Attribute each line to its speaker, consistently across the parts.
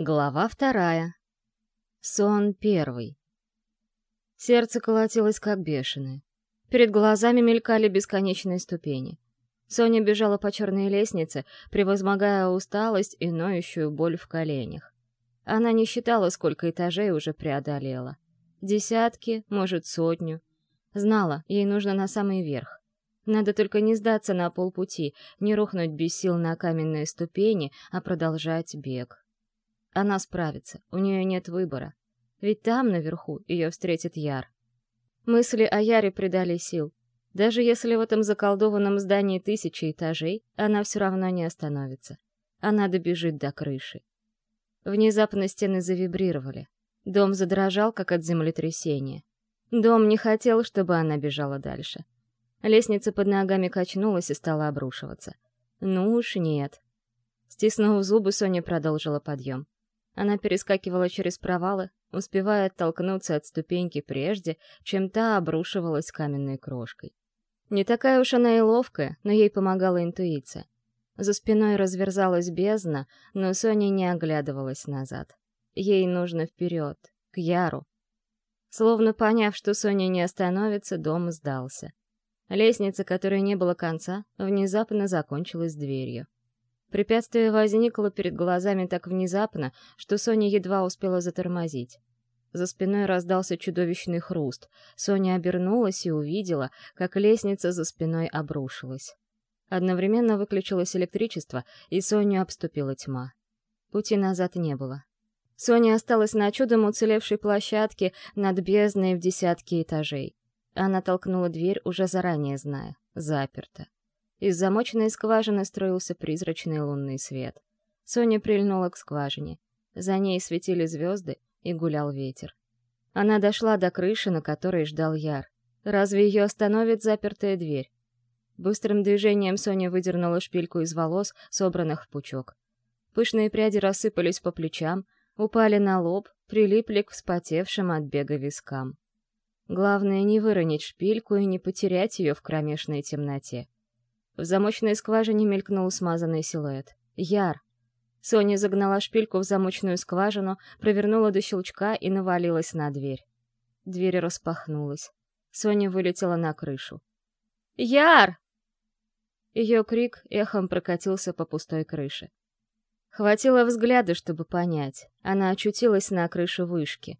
Speaker 1: Глава вторая. Сон первый. Сердце колотилось как бешеное. Перед глазами мелькали бесконечные ступени. Соня бежала по черной лестнице, превозмогая усталость и ноющую боль в коленях. Она не считала, сколько этажей уже преодолела. Десятки, может, сотню. Знала, ей нужно на самый верх. Надо только не сдаться на полпути, не рухнуть без сил на каменные ступени, а продолжать бег. Она справится, у нее нет выбора. Ведь там, наверху, ее встретит Яр. Мысли о Яре придали сил. Даже если в этом заколдованном здании тысячи этажей, она все равно не остановится. Она добежит до крыши. Внезапно стены завибрировали. Дом задрожал, как от землетрясения. Дом не хотел, чтобы она бежала дальше. Лестница под ногами качнулась и стала обрушиваться. Ну уж нет. Стиснув зубы, Соня продолжила подъем. Она перескакивала через провалы, успевая оттолкнуться от ступеньки прежде, чем та обрушивалась каменной крошкой. Не такая уж она и ловкая, но ей помогала интуиция. За спиной разверзалась бездна, но Соня не оглядывалась назад. Ей нужно вперед, к Яру. Словно поняв, что Соня не остановится, дом сдался. Лестница, которой не было конца, внезапно закончилась дверью. Препятствие возникло перед глазами так внезапно, что Соня едва успела затормозить. За спиной раздался чудовищный хруст. Соня обернулась и увидела, как лестница за спиной обрушилась. Одновременно выключилось электричество, и Соню обступила тьма. Пути назад не было. Соня осталась на чудом уцелевшей площадке над бездной в десятки этажей. Она толкнула дверь, уже заранее зная. Заперта. Из замоченной скважины строился призрачный лунный свет. Соня прильнула к скважине. За ней светили звезды, и гулял ветер. Она дошла до крыши, на которой ждал Яр. Разве ее остановит запертая дверь? Быстрым движением Соня выдернула шпильку из волос, собранных в пучок. Пышные пряди рассыпались по плечам, упали на лоб, прилипли к вспотевшим от бега вискам. Главное — не выронить шпильку и не потерять ее в кромешной темноте. В замочной скважине мелькнул смазанный силуэт. Яр. Соня загнала шпильку в замочную скважину, провернула до щелчка и навалилась на дверь. Дверь распахнулась. Соня вылетела на крышу. «Яр!» Ее крик эхом прокатился по пустой крыше. Хватило взгляда, чтобы понять. Она очутилась на крыше вышки.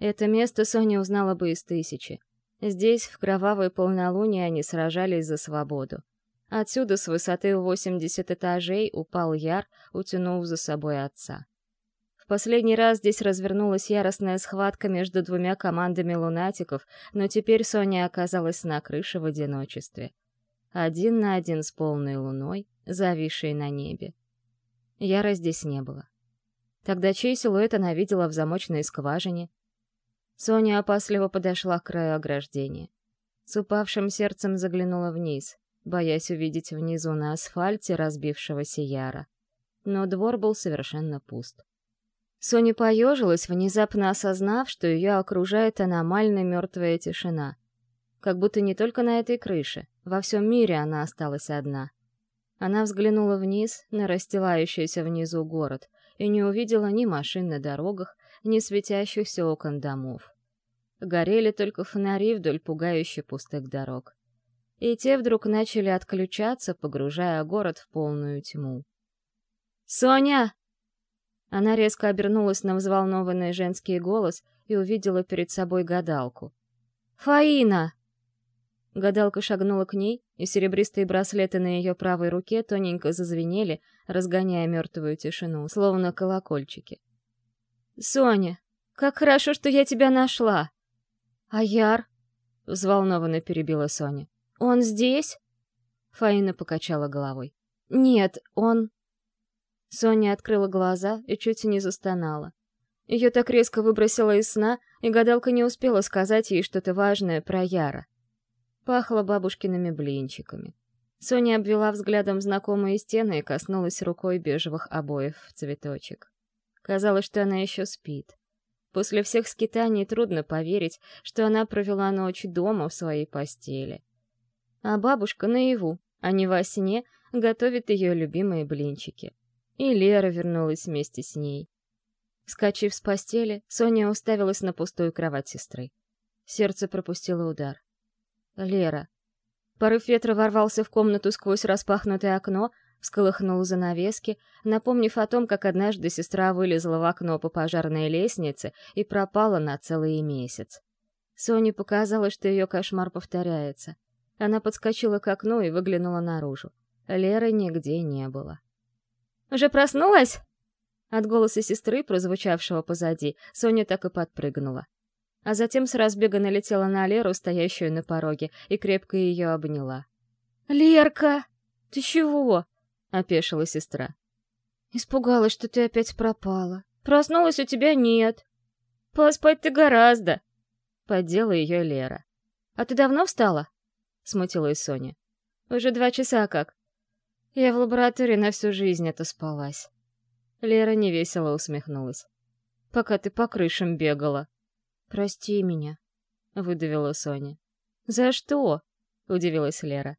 Speaker 1: Это место Соня узнала бы из тысячи. Здесь, в кровавой полнолуние, они сражались за свободу. Отсюда с высоты 80 этажей упал Яр, утянув за собой отца. В последний раз здесь развернулась яростная схватка между двумя командами лунатиков, но теперь Соня оказалась на крыше в одиночестве. Один на один с полной луной, зависшей на небе. Яра здесь не было. Тогда чей силуэт она видела в замочной скважине? Соня опасливо подошла к краю ограждения. С упавшим сердцем заглянула вниз боясь увидеть внизу на асфальте разбившегося Яра. Но двор был совершенно пуст. Соня поежилась, внезапно осознав, что ее окружает аномально мертвая тишина. Как будто не только на этой крыше, во всем мире она осталась одна. Она взглянула вниз, на расстилающийся внизу город, и не увидела ни машин на дорогах, ни светящихся окон домов. Горели только фонари вдоль пугающе пустых дорог и те вдруг начали отключаться, погружая город в полную тьму. «Соня!» Она резко обернулась на взволнованный женский голос и увидела перед собой гадалку. «Фаина!» Гадалка шагнула к ней, и серебристые браслеты на ее правой руке тоненько зазвенели, разгоняя мертвую тишину, словно колокольчики. «Соня, как хорошо, что я тебя нашла!» «А Яр?» — взволнованно перебила Соня. «Он здесь?» Фаина покачала головой. «Нет, он...» Соня открыла глаза и чуть не застонала. Ее так резко выбросило из сна, и гадалка не успела сказать ей что-то важное про Яра. Пахло бабушкиными блинчиками. Соня обвела взглядом знакомые стены и коснулась рукой бежевых обоев в цветочек. Казалось, что она еще спит. После всех скитаний трудно поверить, что она провела ночь дома в своей постели а бабушка наяву, а не во сне, готовит ее любимые блинчики. И Лера вернулась вместе с ней. Скачив с постели, Соня уставилась на пустую кровать сестры. Сердце пропустило удар. Лера. Порыв ветра ворвался в комнату сквозь распахнутое окно, всколыхнул занавески, напомнив о том, как однажды сестра вылезла в окно по пожарной лестнице и пропала на целый месяц. Соне показалось, что ее кошмар повторяется. Она подскочила к окну и выглянула наружу. Леры нигде не было. «Уже проснулась?» От голоса сестры, прозвучавшего позади, Соня так и подпрыгнула. А затем с разбега налетела на Леру, стоящую на пороге, и крепко ее обняла. «Лерка! Ты чего?» — опешила сестра. «Испугалась, что ты опять пропала. Проснулась, у тебя нет. Поспать ты гораздо!» — поддела ее Лера. «А ты давно встала?» — смутилась Соня. «Уже два часа как. Я в лаборатории на всю жизнь это спалась». Лера невесело усмехнулась. «Пока ты по крышам бегала». «Прости меня», — выдавила Соня. «За что?» — удивилась Лера.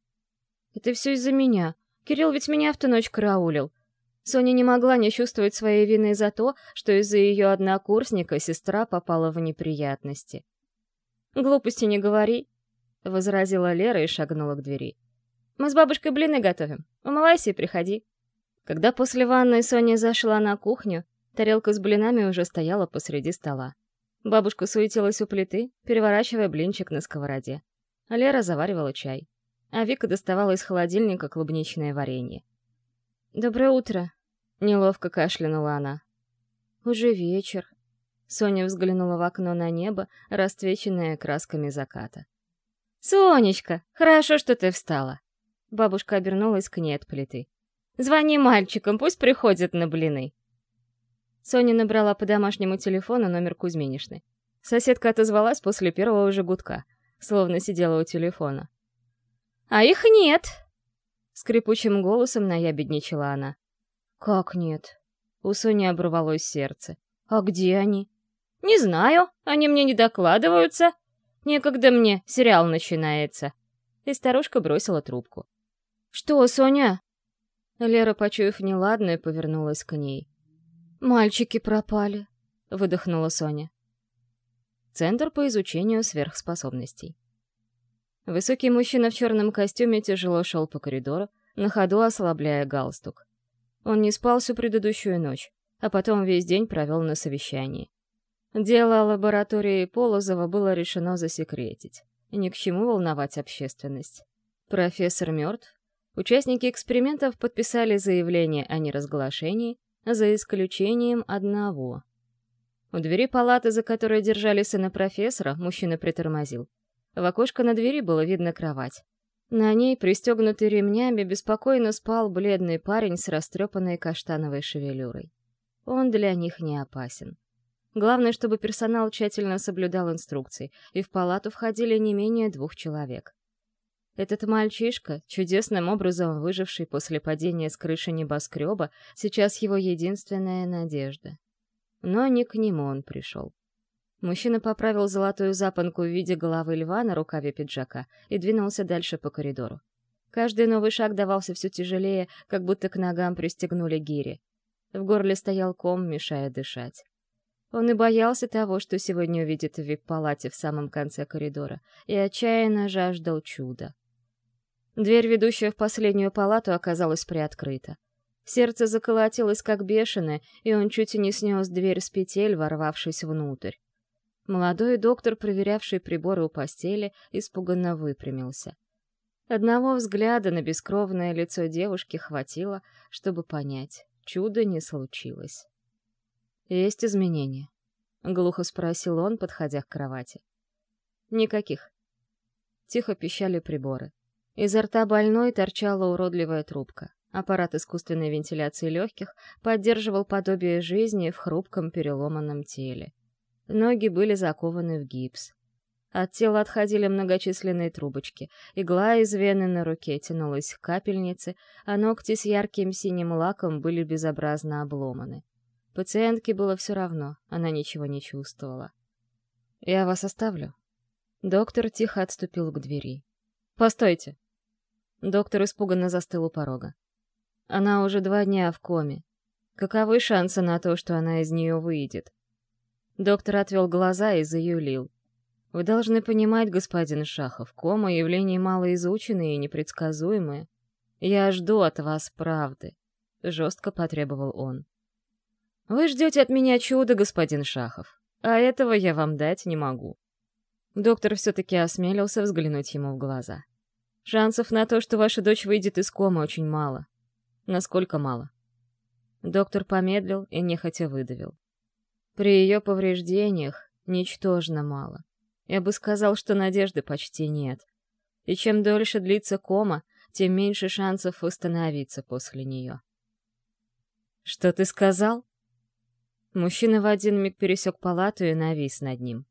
Speaker 1: «Это все из-за меня. Кирилл ведь меня в ту ночь караулил. Соня не могла не чувствовать своей вины за то, что из-за ее однокурсника сестра попала в неприятности. «Глупости не говори», — возразила Лера и шагнула к двери. «Мы с бабушкой блины готовим. Умывайся и приходи». Когда после ванной Соня зашла на кухню, тарелка с блинами уже стояла посреди стола. Бабушка суетилась у плиты, переворачивая блинчик на сковороде. Лера заваривала чай а Вика доставала из холодильника клубничное варенье. «Доброе утро», — неловко кашлянула она. «Уже вечер». Соня взглянула в окно на небо, расцвеченное красками заката. «Сонечка, хорошо, что ты встала!» Бабушка обернулась к ней от плиты. «Звони мальчикам, пусть приходят на блины!» Соня набрала по домашнему телефону номер Кузьминишны. Соседка отозвалась после первого же гудка, словно сидела у телефона. «А их нет!» Скрипучим голосом наябедничала она. «Как нет?» У Сони оборвалось сердце. «А где они?» «Не знаю, они мне не докладываются. Некогда мне, сериал начинается». И старушка бросила трубку. «Что, Соня?» Лера, почуяв неладное, повернулась к ней. «Мальчики пропали», — выдохнула Соня. Центр по изучению сверхспособностей. Высокий мужчина в черном костюме тяжело шел по коридору, на ходу ослабляя галстук. Он не спал всю предыдущую ночь, а потом весь день провел на совещании. Дело лаборатории Полозова было решено засекретить. Ни к чему волновать общественность. Профессор мертв. Участники экспериментов подписали заявление о неразглашении, за исключением одного. У двери палаты, за которой держали сына профессора, мужчина притормозил. В окошко на двери было видно кровать. На ней, пристегнутый ремнями, беспокойно спал бледный парень с растрепанной каштановой шевелюрой. Он для них не опасен. Главное, чтобы персонал тщательно соблюдал инструкции, и в палату входили не менее двух человек. Этот мальчишка, чудесным образом выживший после падения с крыши небоскреба, сейчас его единственная надежда. Но не к нему он пришел. Мужчина поправил золотую запонку в виде головы льва на рукаве пиджака и двинулся дальше по коридору. Каждый новый шаг давался все тяжелее, как будто к ногам пристегнули гири. В горле стоял ком, мешая дышать. Он и боялся того, что сегодня увидит в вип-палате в самом конце коридора, и отчаянно жаждал чуда. Дверь, ведущая в последнюю палату, оказалась приоткрыта. Сердце заколотилось как бешеное, и он чуть не снес дверь с петель, ворвавшись внутрь. Молодой доктор, проверявший приборы у постели, испуганно выпрямился. Одного взгляда на бескровное лицо девушки хватило, чтобы понять, чудо не случилось. «Есть изменения?» — глухо спросил он, подходя к кровати. «Никаких». Тихо пищали приборы. Изо рта больной торчала уродливая трубка. Аппарат искусственной вентиляции легких поддерживал подобие жизни в хрупком переломанном теле. Ноги были закованы в гипс. От тела отходили многочисленные трубочки. Игла из вены на руке тянулась к капельнице, а ногти с ярким синим лаком были безобразно обломаны. Пациентке было все равно, она ничего не чувствовала. «Я вас оставлю». Доктор тихо отступил к двери. «Постойте!» Доктор испуганно застыл у порога. Она уже два дня в коме. Каковы шансы на то, что она из нее выйдет? Доктор отвел глаза и заюлил. Вы должны понимать, господин Шахов, кома — явление малоизученное и непредсказуемое. Я жду от вас правды, — жестко потребовал он. Вы ждете от меня чуда, господин Шахов, а этого я вам дать не могу. Доктор все-таки осмелился взглянуть ему в глаза. Шансов на то, что ваша дочь выйдет из комы, очень мало. Насколько мало? Доктор помедлил и нехотя выдавил. При ее повреждениях ничтожно мало. Я бы сказал, что надежды почти нет. И чем дольше длится кома, тем меньше шансов восстановиться после нее. «Что ты сказал?» Мужчина в один миг пересек палату и навис над ним.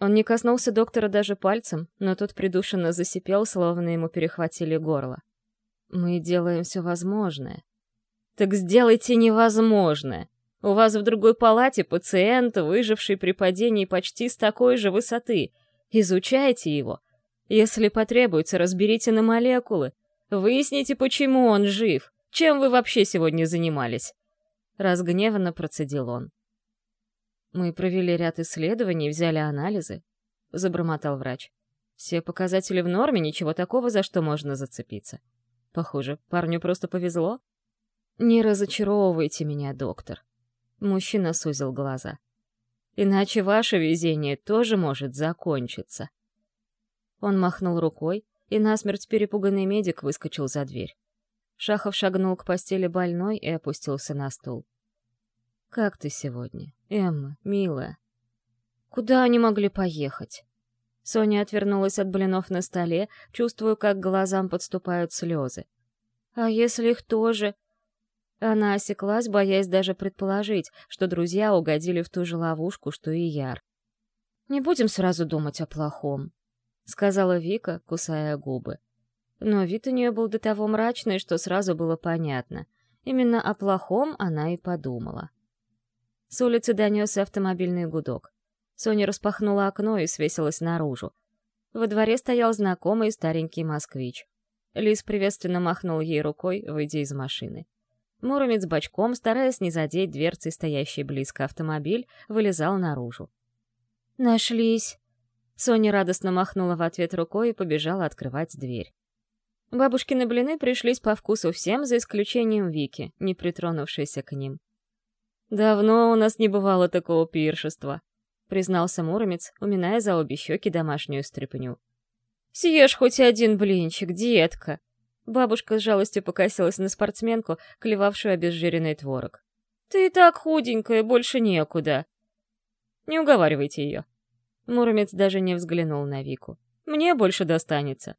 Speaker 1: Он не коснулся доктора даже пальцем, но тот придушенно засипел, словно ему перехватили горло. «Мы делаем все возможное». «Так сделайте невозможное. У вас в другой палате пациент, выживший при падении почти с такой же высоты. Изучайте его. Если потребуется, разберите на молекулы. Выясните, почему он жив. Чем вы вообще сегодня занимались?» Разгневанно процедил он. Мы провели ряд исследований, взяли анализы, — забормотал врач. Все показатели в норме, ничего такого, за что можно зацепиться. Похоже, парню просто повезло. Не разочаровывайте меня, доктор. Мужчина сузил глаза. Иначе ваше везение тоже может закончиться. Он махнул рукой, и насмерть перепуганный медик выскочил за дверь. Шахов шагнул к постели больной и опустился на стул. «Как ты сегодня, Эмма, милая?» «Куда они могли поехать?» Соня отвернулась от блинов на столе, чувствуя, как глазам подступают слезы. «А если их тоже...» Она осеклась, боясь даже предположить, что друзья угодили в ту же ловушку, что и Яр. «Не будем сразу думать о плохом», — сказала Вика, кусая губы. Но вид у нее был до того мрачный, что сразу было понятно. Именно о плохом она и подумала. С улицы донесся автомобильный гудок. Соня распахнула окно и свесилась наружу. Во дворе стоял знакомый старенький москвич. Лис приветственно махнул ей рукой, выйдя из машины. Муромец бочком, стараясь не задеть дверцей стоящий близко автомобиль, вылезал наружу. «Нашлись!» Соня радостно махнула в ответ рукой и побежала открывать дверь. Бабушкины блины пришлись по вкусу всем, за исключением Вики, не притронувшейся к ним. «Давно у нас не бывало такого пиршества», — признался Муромец, уминая за обе щеки домашнюю стряпню. «Съешь хоть один блинчик, детка!» Бабушка с жалостью покосилась на спортсменку, клевавшую обезжиренный творог. «Ты и так худенькая, больше некуда!» «Не уговаривайте ее!» Муромец даже не взглянул на Вику. «Мне больше достанется!»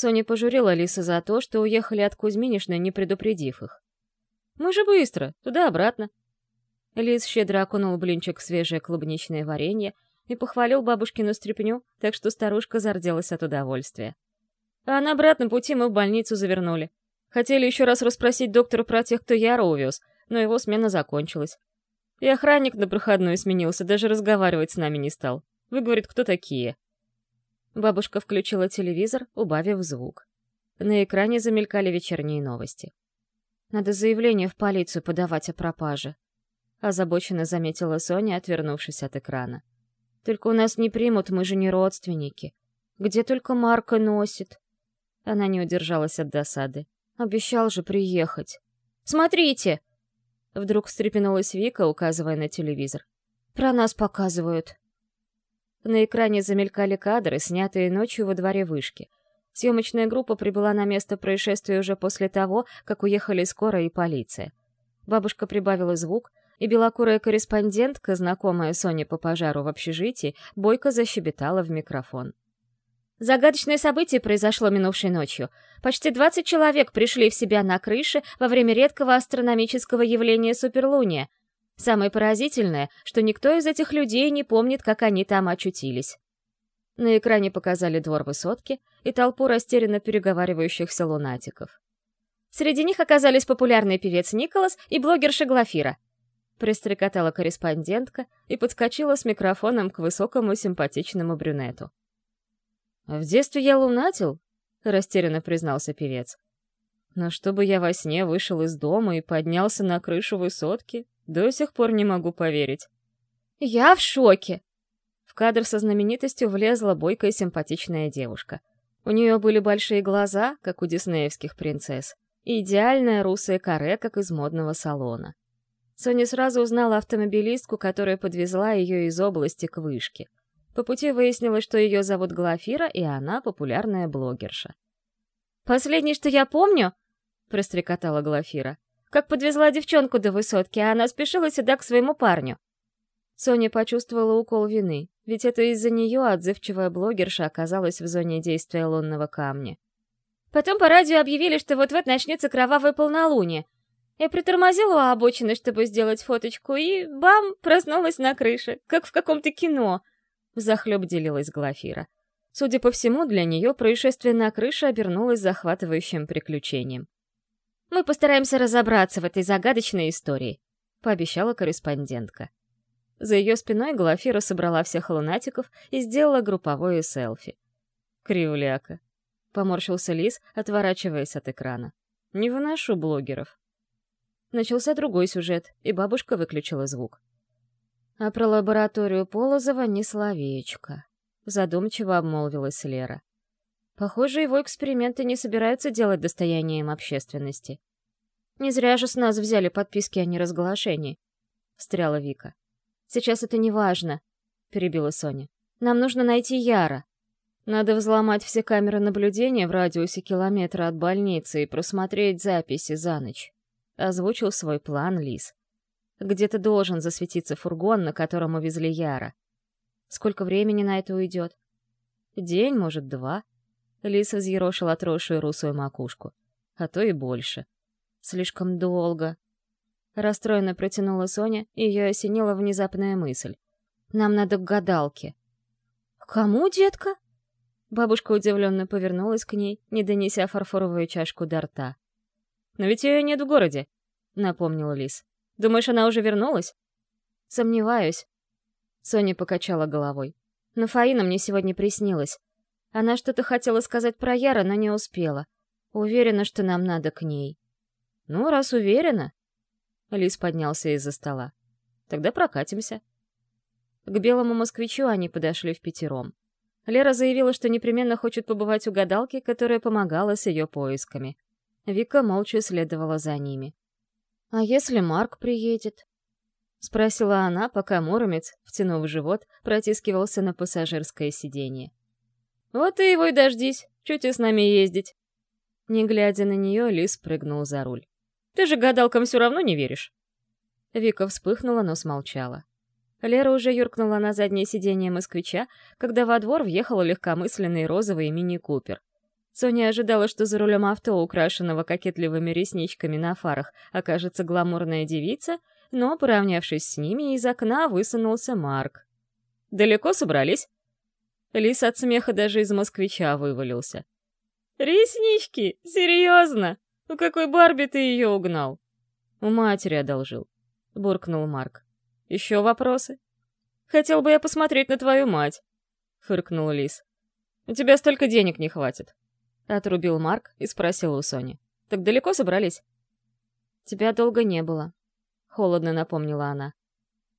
Speaker 1: Соня пожурила Лиса за то, что уехали от Кузьминишны, не предупредив их. «Мы же быстро, туда-обратно. Лис щедро окунул блинчик в свежее клубничное варенье и похвалил бабушкину стряпню, так что старушка зарделась от удовольствия. А на обратном пути мы в больницу завернули. Хотели еще раз расспросить доктора про тех, кто Яра увез, но его смена закончилась. И охранник на проходную сменился, даже разговаривать с нами не стал. Вы, говорит, кто такие? Бабушка включила телевизор, убавив звук. На экране замелькали вечерние новости. Надо заявление в полицию подавать о пропаже, — озабоченно заметила Соня, отвернувшись от экрана. «Только у нас не примут, мы же не родственники. Где только Марка носит?» Она не удержалась от досады. «Обещал же приехать». «Смотрите!» Вдруг встрепенулась Вика, указывая на телевизор. «Про нас показывают». На экране замелькали кадры, снятые ночью во дворе вышки. Съемочная группа прибыла на место происшествия уже после того, как уехали скорая и полиция. Бабушка прибавила звук, и белокурая корреспондентка, знакомая Соне по пожару в общежитии, бойко защебетала в микрофон. Загадочное событие произошло минувшей ночью. Почти 20 человек пришли в себя на крыше во время редкого астрономического явления суперлуния. Самое поразительное, что никто из этих людей не помнит, как они там очутились. На экране показали двор высотки и толпу растерянно переговаривающихся лунатиков. Среди них оказались популярный певец Николас и блогерша Глафира — пристрекотала корреспондентка и подскочила с микрофоном к высокому симпатичному брюнету. «В детстве я лунатил», — растерянно признался певец. Но чтобы я во сне вышел из дома и поднялся на крышу высотки, до сих пор не могу поверить. «Я в шоке!» В кадр со знаменитостью влезла бойкая симпатичная девушка. У нее были большие глаза, как у диснеевских принцесс, и идеальное русое каре, как из модного салона. Соня сразу узнала автомобилистку, которая подвезла ее из области к вышке. По пути выяснилось, что ее зовут Глафира, и она популярная блогерша. «Последнее, что я помню», — прострекотала Глафира, «как подвезла девчонку до высотки, а она спешила сюда к своему парню». Соня почувствовала укол вины, ведь это из-за нее отзывчивая блогерша оказалась в зоне действия лунного камня. Потом по радио объявили, что вот-вот начнется кровавое полнолуние. Я притормозила у обочины, чтобы сделать фоточку, и бам, проснулась на крыше, как в каком-то кино — Захлеб делилась Глафира. Судя по всему, для нее происшествие на крыше обернулось захватывающим приключением. «Мы постараемся разобраться в этой загадочной истории», — пообещала корреспондентка. За ее спиной Глафира собрала всех лунатиков и сделала групповое селфи. «Кривляка», — поморщился Лис, отворачиваясь от экрана. «Не выношу блогеров». Начался другой сюжет, и бабушка выключила звук. А про лабораторию Полозова ни словечко. Задумчиво обмолвилась Лера. Похоже, его эксперименты не собираются делать достоянием общественности. Не зря же с нас взяли подписки о неразглашении. Встряла Вика. Сейчас это не важно, перебила Соня. Нам нужно найти Яра. Надо взломать все камеры наблюдения в радиусе километра от больницы и просмотреть записи за ночь. Озвучил свой план Лис. Где-то должен засветиться фургон, на котором увезли Яра. Сколько времени на это уйдет? День, может, два. Лиса взъерошила отросшую русую макушку. А то и больше. Слишком долго. Расстроенно протянула Соня, и ее осенила внезапная мысль. «Нам надо к гадалке». «Кому, детка?» Бабушка удивленно повернулась к ней, не донеся фарфоровую чашку до рта. «Но ведь ее нет в городе», — напомнил Лис. Думаешь, она уже вернулась? Сомневаюсь. Соня покачала головой. Но Фаина мне сегодня приснилась. Она что-то хотела сказать про Яра, но не успела. Уверена, что нам надо к ней. Ну, раз уверена. Лис поднялся из-за стола. Тогда прокатимся. К белому москвичу они подошли в пятером. Лера заявила, что непременно хочет побывать у гадалки, которая помогала с ее поисками. Вика молча следовала за ними. «А если Марк приедет?» — спросила она, пока Муромец, втянув живот, протискивался на пассажирское сиденье. «Вот ты его и дождись, чуть и с нами ездить». Не глядя на нее, Лис прыгнул за руль. «Ты же гадалкам все равно не веришь». Вика вспыхнула, но смолчала. Лера уже юркнула на заднее сиденье москвича, когда во двор въехал легкомысленный розовый мини-купер. Соня ожидала, что за рулем авто, украшенного кокетливыми ресничками на фарах, окажется гламурная девица, но, поравнявшись с ними, из окна высунулся Марк. «Далеко собрались?» Лис от смеха даже из москвича вывалился. «Реснички? Серьезно? У какой Барби ты ее угнал?» «У матери одолжил», — буркнул Марк. «Еще вопросы?» «Хотел бы я посмотреть на твою мать», — фыркнул Лис. «У тебя столько денег не хватит». Отрубил Марк и спросил у Сони. «Так далеко собрались?» «Тебя долго не было», — холодно напомнила она.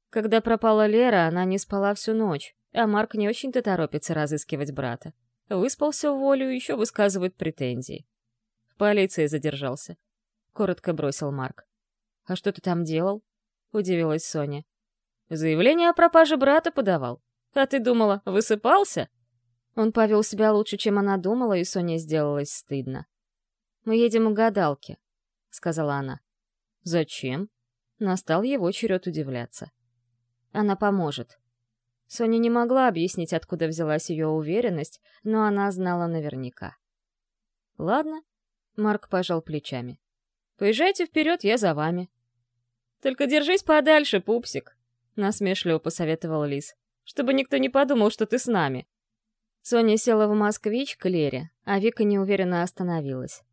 Speaker 1: Когда пропала Лера, она не спала всю ночь, а Марк не очень-то торопится разыскивать брата. Выспался в волю еще высказывает претензии. В полиции задержался. Коротко бросил Марк. «А что ты там делал?» — удивилась Соня. «Заявление о пропаже брата подавал. А ты думала, высыпался?» Он повел себя лучше, чем она думала, и Соне сделалось стыдно. «Мы едем к гадалке», — сказала она. «Зачем?» Настал его черед удивляться. «Она поможет». Соня не могла объяснить, откуда взялась ее уверенность, но она знала наверняка. «Ладно», — Марк пожал плечами. «Поезжайте вперед, я за вами». «Только держись подальше, пупсик», — насмешливо посоветовал Лис, «чтобы никто не подумал, что ты с нами». Соня села в «Москвич» к Лере, а Вика неуверенно остановилась.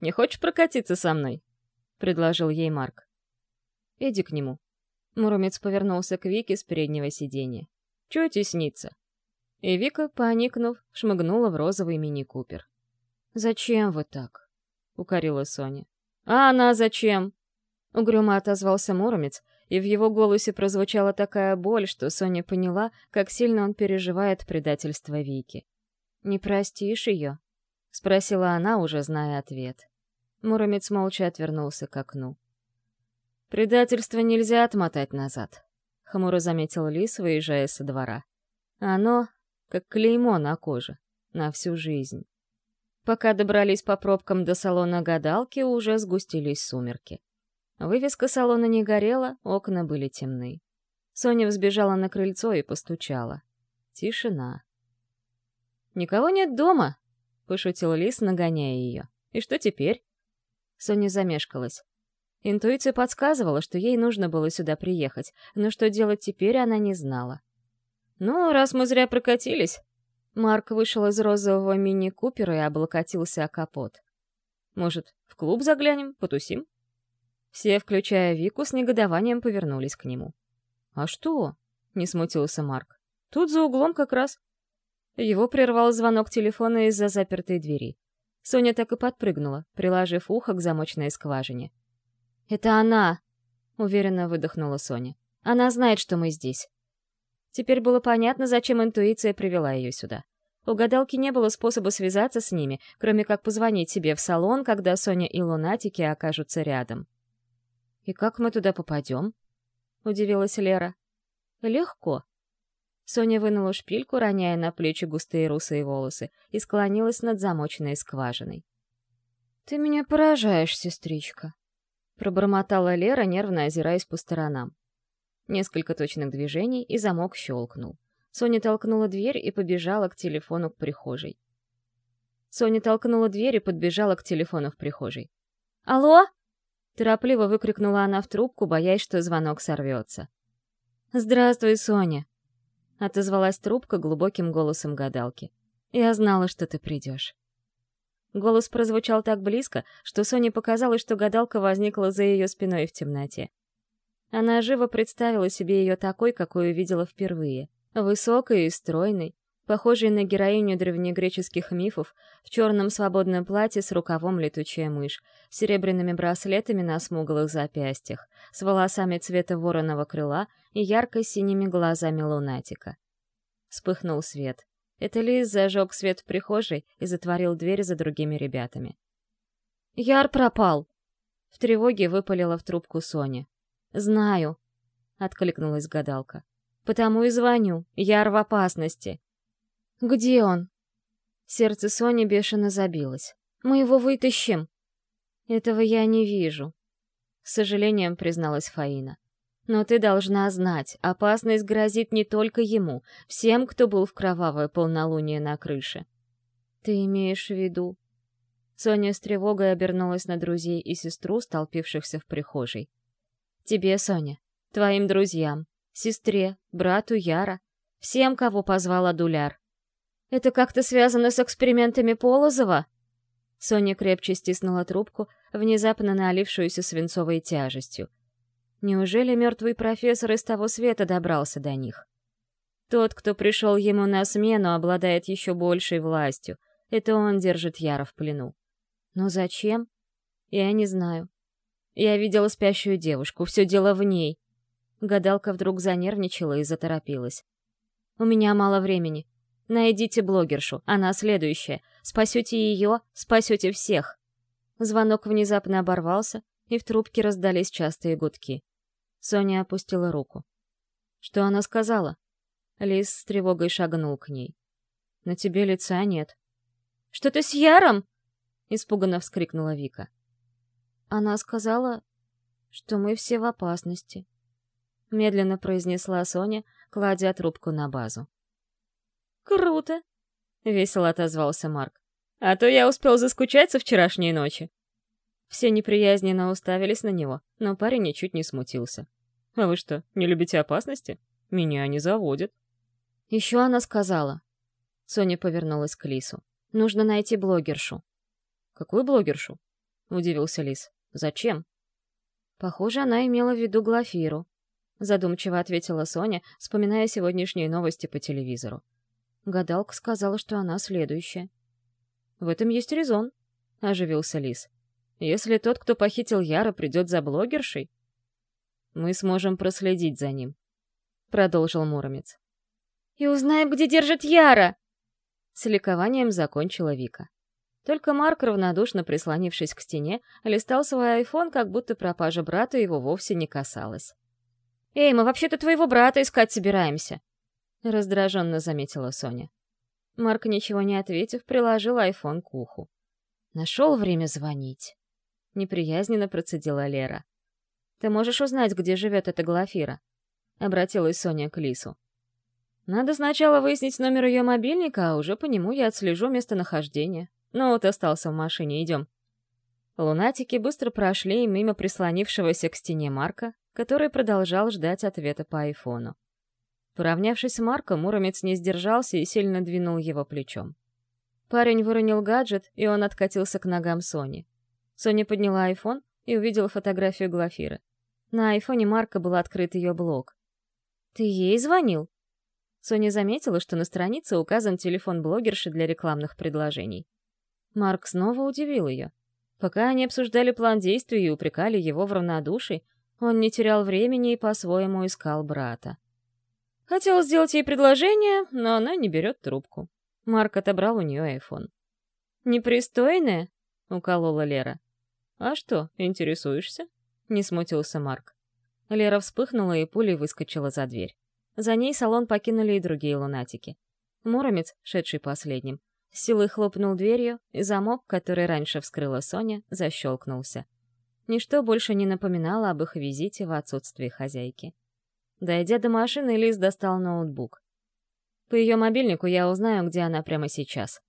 Speaker 1: «Не хочешь прокатиться со мной?» — предложил ей Марк. «Иди к нему». Муромец повернулся к Вике с переднего сиденья. «Чего тесниться?» И Вика, поникнув, шмыгнула в розовый мини-купер. «Зачем вы так?» — укорила Соня. «А она зачем?» Угрюмо отозвался Муромец, и в его голосе прозвучала такая боль, что Соня поняла, как сильно он переживает предательство Вики. «Не простишь ее?» — спросила она, уже зная ответ. Муромец молча отвернулся к окну. «Предательство нельзя отмотать назад», — хмуро заметил Лис, выезжая со двора. «Оно как клеймо на коже, на всю жизнь». Пока добрались по пробкам до салона гадалки, уже сгустились сумерки. Вывеска салона не горела, окна были темны. Соня взбежала на крыльцо и постучала. Тишина. «Никого нет дома!» — пошутил Лис, нагоняя ее. «И что теперь?» Соня замешкалась. Интуиция подсказывала, что ей нужно было сюда приехать, но что делать теперь она не знала. «Ну, раз мы зря прокатились, Марк вышел из розового мини-купера и облокотился о капот. «Может, в клуб заглянем, потусим?» Все, включая Вику, с негодованием повернулись к нему. «А что?» — не смутился Марк. «Тут за углом как раз». Его прервал звонок телефона из-за запертой двери. Соня так и подпрыгнула, приложив ухо к замочной скважине. «Это она!» — уверенно выдохнула Соня. «Она знает, что мы здесь. Теперь было понятно, зачем интуиция привела ее сюда. У гадалки не было способа связаться с ними, кроме как позвонить себе в салон, когда Соня и лунатики окажутся рядом. «И как мы туда попадем?» — удивилась Лера. «Легко». Соня вынула шпильку, роняя на плечи густые русые волосы, и склонилась над замоченной скважиной. «Ты меня поражаешь, сестричка», — пробормотала Лера, нервно озираясь по сторонам. Несколько точных движений, и замок щелкнул. Соня толкнула дверь и побежала к телефону к прихожей. Соня толкнула дверь и подбежала к телефону в прихожей. «Алло?» Торопливо выкрикнула она в трубку, боясь, что звонок сорвется. «Здравствуй, Соня!» Отозвалась трубка глубоким голосом гадалки. «Я знала, что ты придешь». Голос прозвучал так близко, что Соне показалось, что гадалка возникла за ее спиной в темноте. Она живо представила себе ее такой, какую видела впервые. Высокой и стройной, похожей на героиню древнегреческих мифов, в черном свободном платье с рукавом летучая мышь, с серебряными браслетами на смуглых запястьях, с волосами цвета вороного крыла и ярко-синими глазами лунатика. Вспыхнул свет. Это Лиз зажег свет в прихожей и затворил дверь за другими ребятами. «Яр пропал!» В тревоге выпалила в трубку Соня. «Знаю», — откликнулась гадалка. «Потому и звоню. Яр в опасности». «Где он?» Сердце Сони бешено забилось. «Мы его вытащим!» «Этого я не вижу», — с сожалением призналась Фаина. «Но ты должна знать, опасность грозит не только ему, всем, кто был в кровавое полнолуние на крыше». «Ты имеешь в виду?» Соня с тревогой обернулась на друзей и сестру, столпившихся в прихожей. Тебе, Соня, твоим друзьям, сестре, брату Яра, всем, кого позвал Адуляр. Это как-то связано с экспериментами Полозова? Соня крепче стиснула трубку, внезапно налившуюся свинцовой тяжестью. Неужели мертвый профессор из того света добрался до них? Тот, кто пришел ему на смену, обладает еще большей властью. Это он держит Яра в плену. Но зачем? Я не знаю. Я видела спящую девушку, все дело в ней. Гадалка вдруг занервничала и заторопилась. У меня мало времени. Найдите блогершу, она следующая. Спасете ее, спасете всех. Звонок внезапно оборвался, и в трубке раздались частые гудки. Соня опустила руку. Что она сказала? Лис с тревогой шагнул к ней. На тебе лица нет. Что ты с Яром? Испуганно вскрикнула Вика. Она сказала, что мы все в опасности. Медленно произнесла Соня, кладя трубку на базу. «Круто!» — весело отозвался Марк. «А то я успел заскучать со вчерашней ночи». Все неприязненно уставились на него, но парень ничуть не смутился. «А вы что, не любите опасности? Меня не заводят». Еще она сказала. Соня повернулась к Лису. «Нужно найти блогершу». «Какую блогершу?» — удивился Лис. Зачем? Похоже, она имела в виду Глафиру. Задумчиво ответила Соня, вспоминая сегодняшние новости по телевизору. Гадалка сказала, что она следующая. В этом есть резон, оживился Лис. Если тот, кто похитил Яра, придет за блогершей, мы сможем проследить за ним», — продолжил Муромец. «И узнаем, где держит Яра!» С ликованием закончила Вика. Только Марк, равнодушно прислонившись к стене, листал свой айфон, как будто пропажа брата его вовсе не касалась. «Эй, мы вообще-то твоего брата искать собираемся!» Раздраженно заметила Соня. Марк, ничего не ответив, приложил айфон к уху. «Нашел время звонить!» Неприязненно процедила Лера. «Ты можешь узнать, где живет эта Глафира?» Обратилась Соня к Лису. Надо сначала выяснить номер ее мобильника, а уже по нему я отслежу местонахождение. Ну вот остался в машине, идем. Лунатики быстро прошли мимо прислонившегося к стене Марка, который продолжал ждать ответа по айфону. Поравнявшись с Марком, Муромец не сдержался и сильно двинул его плечом. Парень выронил гаджет, и он откатился к ногам Сони. Соня подняла айфон и увидела фотографию Глафиры. На айфоне Марка был открыт ее блог. «Ты ей звонил?» Соня заметила, что на странице указан телефон блогерши для рекламных предложений. Марк снова удивил ее. Пока они обсуждали план действий и упрекали его в равнодушии, он не терял времени и по-своему искал брата. Хотел сделать ей предложение, но она не берет трубку. Марк отобрал у нее айфон. «Непристойная?» — уколола Лера. «А что, интересуешься?» — не смутился Марк. Лера вспыхнула и пулей выскочила за дверь. За ней салон покинули и другие лунатики. Муромец, шедший последним, с силой хлопнул дверью, и замок, который раньше вскрыла Соня, защелкнулся. Ничто больше не напоминало об их визите в отсутствии хозяйки. Дойдя до машины, Лиз достал ноутбук. По ее мобильнику я узнаю, где она прямо сейчас.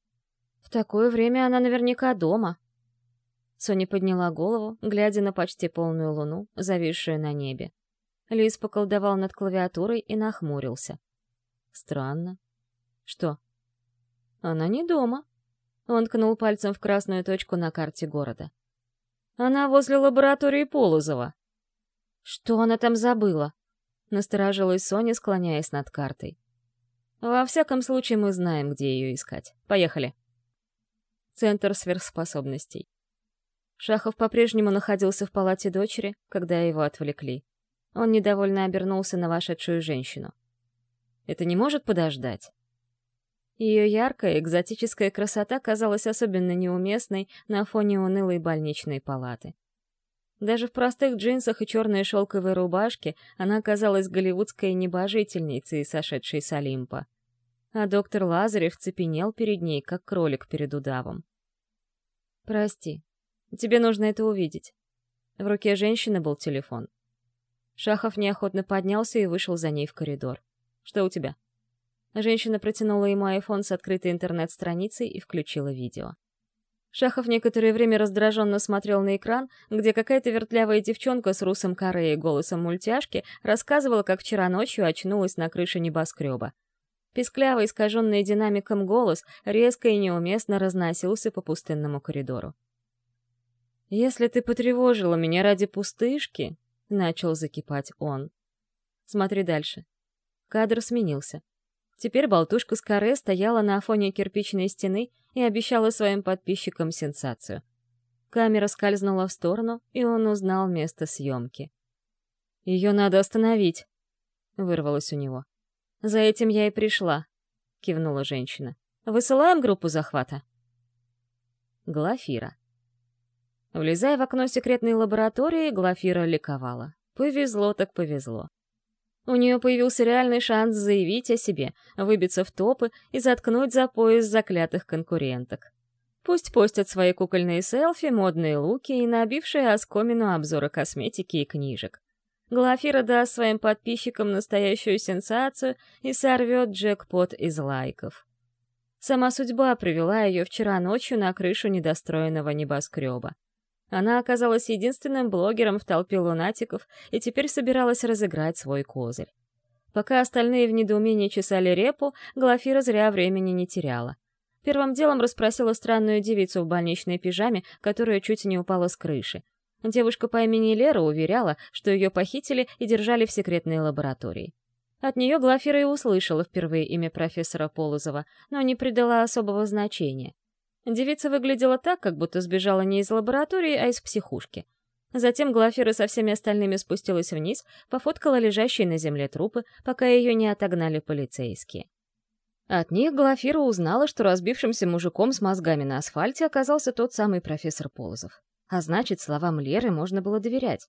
Speaker 1: В такое время она наверняка дома. Соня подняла голову, глядя на почти полную луну, зависшую на небе. Лис поколдовал над клавиатурой и нахмурился. Странно. Что? Она не дома. Он ткнул пальцем в красную точку на карте города. Она возле лаборатории Полозова. Что она там забыла? Насторожилась Соня, склоняясь над картой. Во всяком случае, мы знаем, где ее искать. Поехали. Центр сверхспособностей. Шахов по-прежнему находился в палате дочери, когда его отвлекли. Он недовольно обернулся на вошедшую женщину. «Это не может подождать?» Ее яркая, экзотическая красота казалась особенно неуместной на фоне унылой больничной палаты. Даже в простых джинсах и черной шелковой рубашке она казалась голливудской небожительницей, сошедшей с Олимпа. А доктор Лазарев цепенел перед ней, как кролик перед удавом. «Прости, тебе нужно это увидеть». В руке женщины был телефон. Шахов неохотно поднялся и вышел за ней в коридор. «Что у тебя?» Женщина протянула ему айфон с открытой интернет-страницей и включила видео. Шахов некоторое время раздраженно смотрел на экран, где какая-то вертлявая девчонка с русым каре и голосом мультяшки рассказывала, как вчера ночью очнулась на крыше небоскреба. Песклявый, искаженный динамиком голос резко и неуместно разносился по пустынному коридору. «Если ты потревожила меня ради пустышки, — начал закипать он. Смотри дальше. Кадр сменился. Теперь болтушка с каре стояла на фоне кирпичной стены и обещала своим подписчикам сенсацию. Камера скользнула в сторону, и он узнал место съемки. «Ее надо остановить», — вырвалось у него. «За этим я и пришла», — кивнула женщина. «Высылаем группу захвата?» Глафира. Влезая в окно секретной лаборатории, Глафира ликовала. Повезло так повезло. У нее появился реальный шанс заявить о себе, выбиться в топы и заткнуть за пояс заклятых конкуренток. Пусть постят свои кукольные селфи, модные луки и набившие оскомину обзоры косметики и книжек. Глафира даст своим подписчикам настоящую сенсацию и сорвет джекпот из лайков. Сама судьба привела ее вчера ночью на крышу недостроенного небоскреба. Она оказалась единственным блогером в толпе лунатиков и теперь собиралась разыграть свой козырь. Пока остальные в недоумении чесали репу, Глафира зря времени не теряла. Первым делом расспросила странную девицу в больничной пижаме, которая чуть не упала с крыши. Девушка по имени Лера уверяла, что ее похитили и держали в секретной лаборатории. От нее Глафира и услышала впервые имя профессора Полозова, но не придала особого значения. Девица выглядела так, как будто сбежала не из лаборатории, а из психушки. Затем Глафира со всеми остальными спустилась вниз, пофоткала лежащие на земле трупы, пока ее не отогнали полицейские. От них Глафира узнала, что разбившимся мужиком с мозгами на асфальте оказался тот самый профессор Полозов. А значит, словам Леры можно было доверять.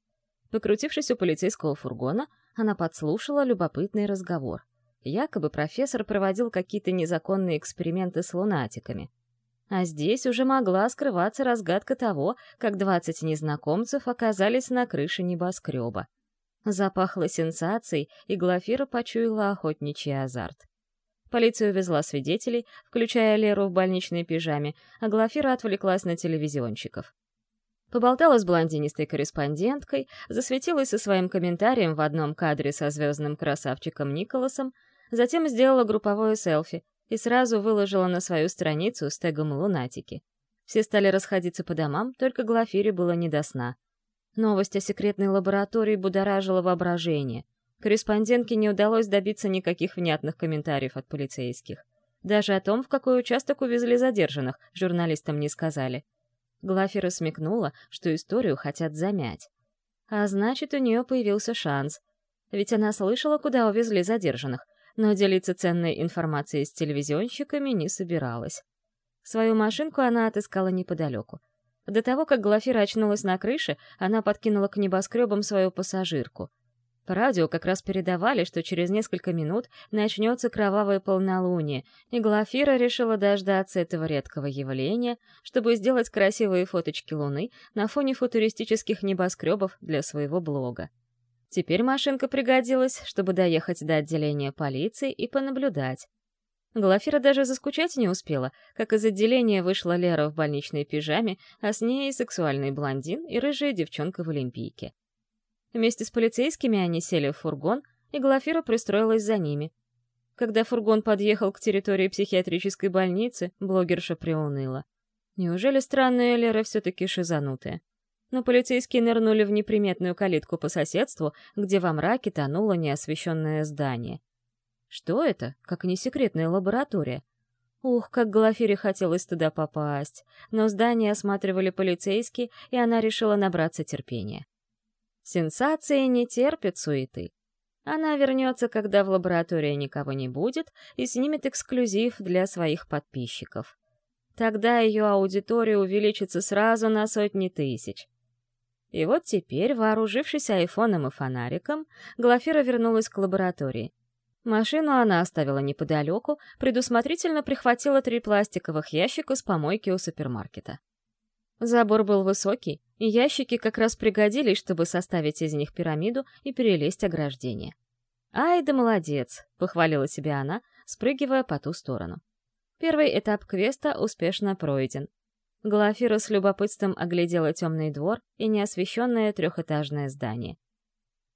Speaker 1: Покрутившись у полицейского фургона, она подслушала любопытный разговор. Якобы профессор проводил какие-то незаконные эксперименты с лунатиками. А здесь уже могла скрываться разгадка того, как двадцать незнакомцев оказались на крыше небоскреба. Запахло сенсацией, и Глафира почуяла охотничий азарт. Полиция увезла свидетелей, включая Леру в больничной пижаме, а Глафира отвлеклась на телевизионщиков. Поболтала с блондинистой корреспонденткой, засветилась со своим комментарием в одном кадре со звездным красавчиком Николасом, затем сделала групповое селфи и сразу выложила на свою страницу с тегом «Лунатики». Все стали расходиться по домам, только Глафире было не до сна. Новость о секретной лаборатории будоражила воображение. Корреспондентке не удалось добиться никаких внятных комментариев от полицейских. Даже о том, в какой участок увезли задержанных, журналистам не сказали. Глафира смекнула, что историю хотят замять. А значит, у нее появился шанс. Ведь она слышала, куда увезли задержанных, но делиться ценной информацией с телевизионщиками не собиралась. Свою машинку она отыскала неподалеку. До того, как Глафира очнулась на крыше, она подкинула к небоскребам свою пассажирку. По радио как раз передавали, что через несколько минут начнется кровавое полнолуние, и Глафира решила дождаться этого редкого явления, чтобы сделать красивые фоточки Луны на фоне футуристических небоскребов для своего блога. Теперь машинка пригодилась, чтобы доехать до отделения полиции и понаблюдать. Глафира даже заскучать не успела, как из отделения вышла Лера в больничной пижаме, а с ней и сексуальный блондин, и рыжая девчонка в Олимпийке. Вместе с полицейскими они сели в фургон, и Глафира пристроилась за ними. Когда фургон подъехал к территории психиатрической больницы, блогерша приуныла. Неужели странная Лера все-таки шизанутая? Но полицейские нырнули в неприметную калитку по соседству, где во мраке тонуло неосвещенное здание. Что это, как не секретная лаборатория? Ух, как Глафире хотелось туда попасть. Но здание осматривали полицейские, и она решила набраться терпения. Сенсации не терпят суеты. Она вернется, когда в лаборатории никого не будет, и снимет эксклюзив для своих подписчиков. Тогда ее аудитория увеличится сразу на сотни тысяч. И вот теперь, вооружившись айфоном и фонариком, Глафира вернулась к лаборатории. Машину она оставила неподалеку, предусмотрительно прихватила три пластиковых ящика с помойки у супермаркета. Забор был высокий, и ящики как раз пригодились, чтобы составить из них пирамиду и перелезть ограждение. «Ай да молодец!» — похвалила себя она, спрыгивая по ту сторону. Первый этап квеста успешно пройден. Глафира с любопытством оглядела темный двор и неосвещенное трехэтажное здание.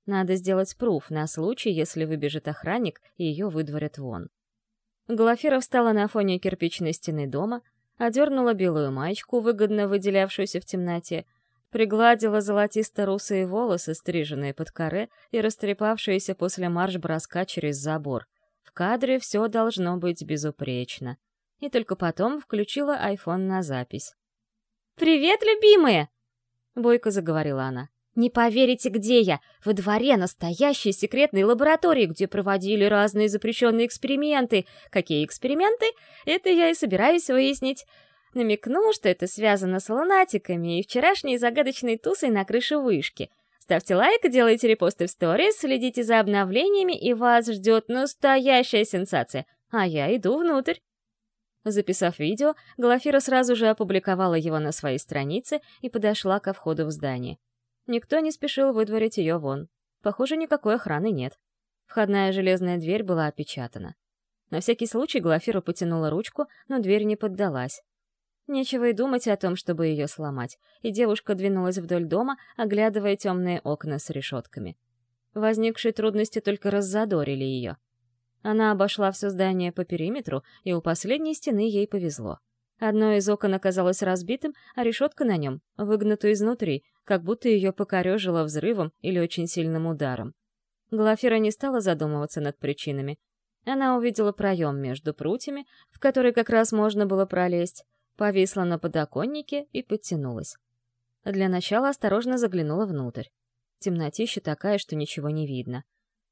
Speaker 1: Надо сделать пруф на случай, если выбежит охранник и ее выдворят вон. Глафира встала на фоне кирпичной стены дома, одернула белую маечку, выгодно выделявшуюся в темноте, пригладила золотисто-русые волосы, стриженные под коре и растрепавшиеся после марш-броска через забор. В кадре все должно быть безупречно. И только потом включила айфон на запись. «Привет, любимые!» — бойко заговорила она. «Не поверите, где я! Во дворе настоящей секретной лаборатории, где проводили разные запрещенные эксперименты. Какие эксперименты? Это я и собираюсь выяснить. Намекнул, что это связано с лунатиками и вчерашней загадочной тусой на крыше вышки. Ставьте лайк, делайте репосты в сторис, следите за обновлениями, и вас ждет настоящая сенсация. А я иду внутрь. Записав видео, Глафира сразу же опубликовала его на своей странице и подошла ко входу в здание. Никто не спешил выдворить ее вон. Похоже, никакой охраны нет. Входная железная дверь была опечатана. На всякий случай Глафира потянула ручку, но дверь не поддалась. Нечего и думать о том, чтобы ее сломать, и девушка двинулась вдоль дома, оглядывая темные окна с решетками. Возникшие трудности только раззадорили ее. Она обошла все здание по периметру, и у последней стены ей повезло. Одно из окон оказалось разбитым, а решетка на нем — выгнута изнутри, как будто ее покорежило взрывом или очень сильным ударом. Глафира не стала задумываться над причинами. Она увидела проем между прутьями, в который как раз можно было пролезть, повисла на подоконнике и подтянулась. Для начала осторожно заглянула внутрь. Темнотища такая, что ничего не видно.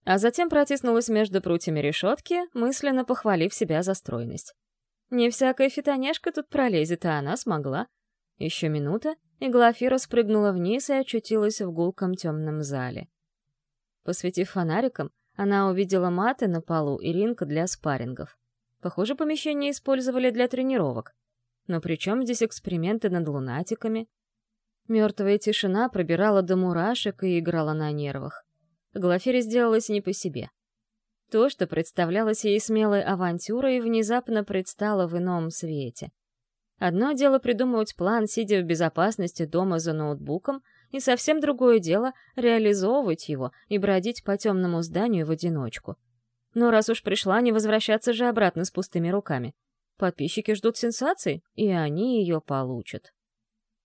Speaker 1: А затем протиснулась между прутьями решетки, мысленно похвалив себя за стройность. Не всякая фитонешка тут пролезет, а она смогла. Еще минута, и Глафира спрыгнула вниз и очутилась в гулком темном зале. Посветив фонариком, она увидела маты на полу и ринг для спаррингов. Похоже, помещение использовали для тренировок. Но при чем здесь эксперименты над лунатиками? Мертвая тишина пробирала до мурашек и играла на нервах. Глафире сделалось не по себе. То, что представлялось ей смелой авантюрой, внезапно предстало в ином свете. Одно дело придумывать план, сидя в безопасности дома за ноутбуком, и совсем другое дело — реализовывать его и бродить по темному зданию в одиночку. Но раз уж пришла, не возвращаться же обратно с пустыми руками. Подписчики ждут сенсаций, и они ее получат.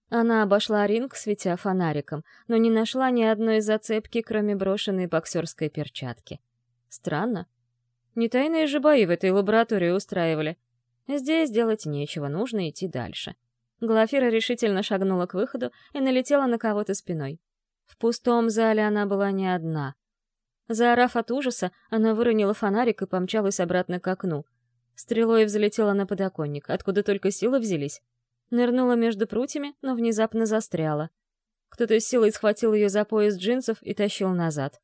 Speaker 1: Она обошла ринг, светя фонариком, но не нашла ни одной зацепки, кроме брошенной боксерской перчатки. Странно. Не тайные же бои в этой лаборатории устраивали. Здесь делать нечего, нужно идти дальше. Глафира решительно шагнула к выходу и налетела на кого-то спиной. В пустом зале она была не одна. Заорав от ужаса, она выронила фонарик и помчалась обратно к окну. Стрелой взлетела на подоконник, откуда только силы взялись. Нырнула между прутьями, но внезапно застряла. Кто-то с силой схватил ее за пояс джинсов и тащил назад.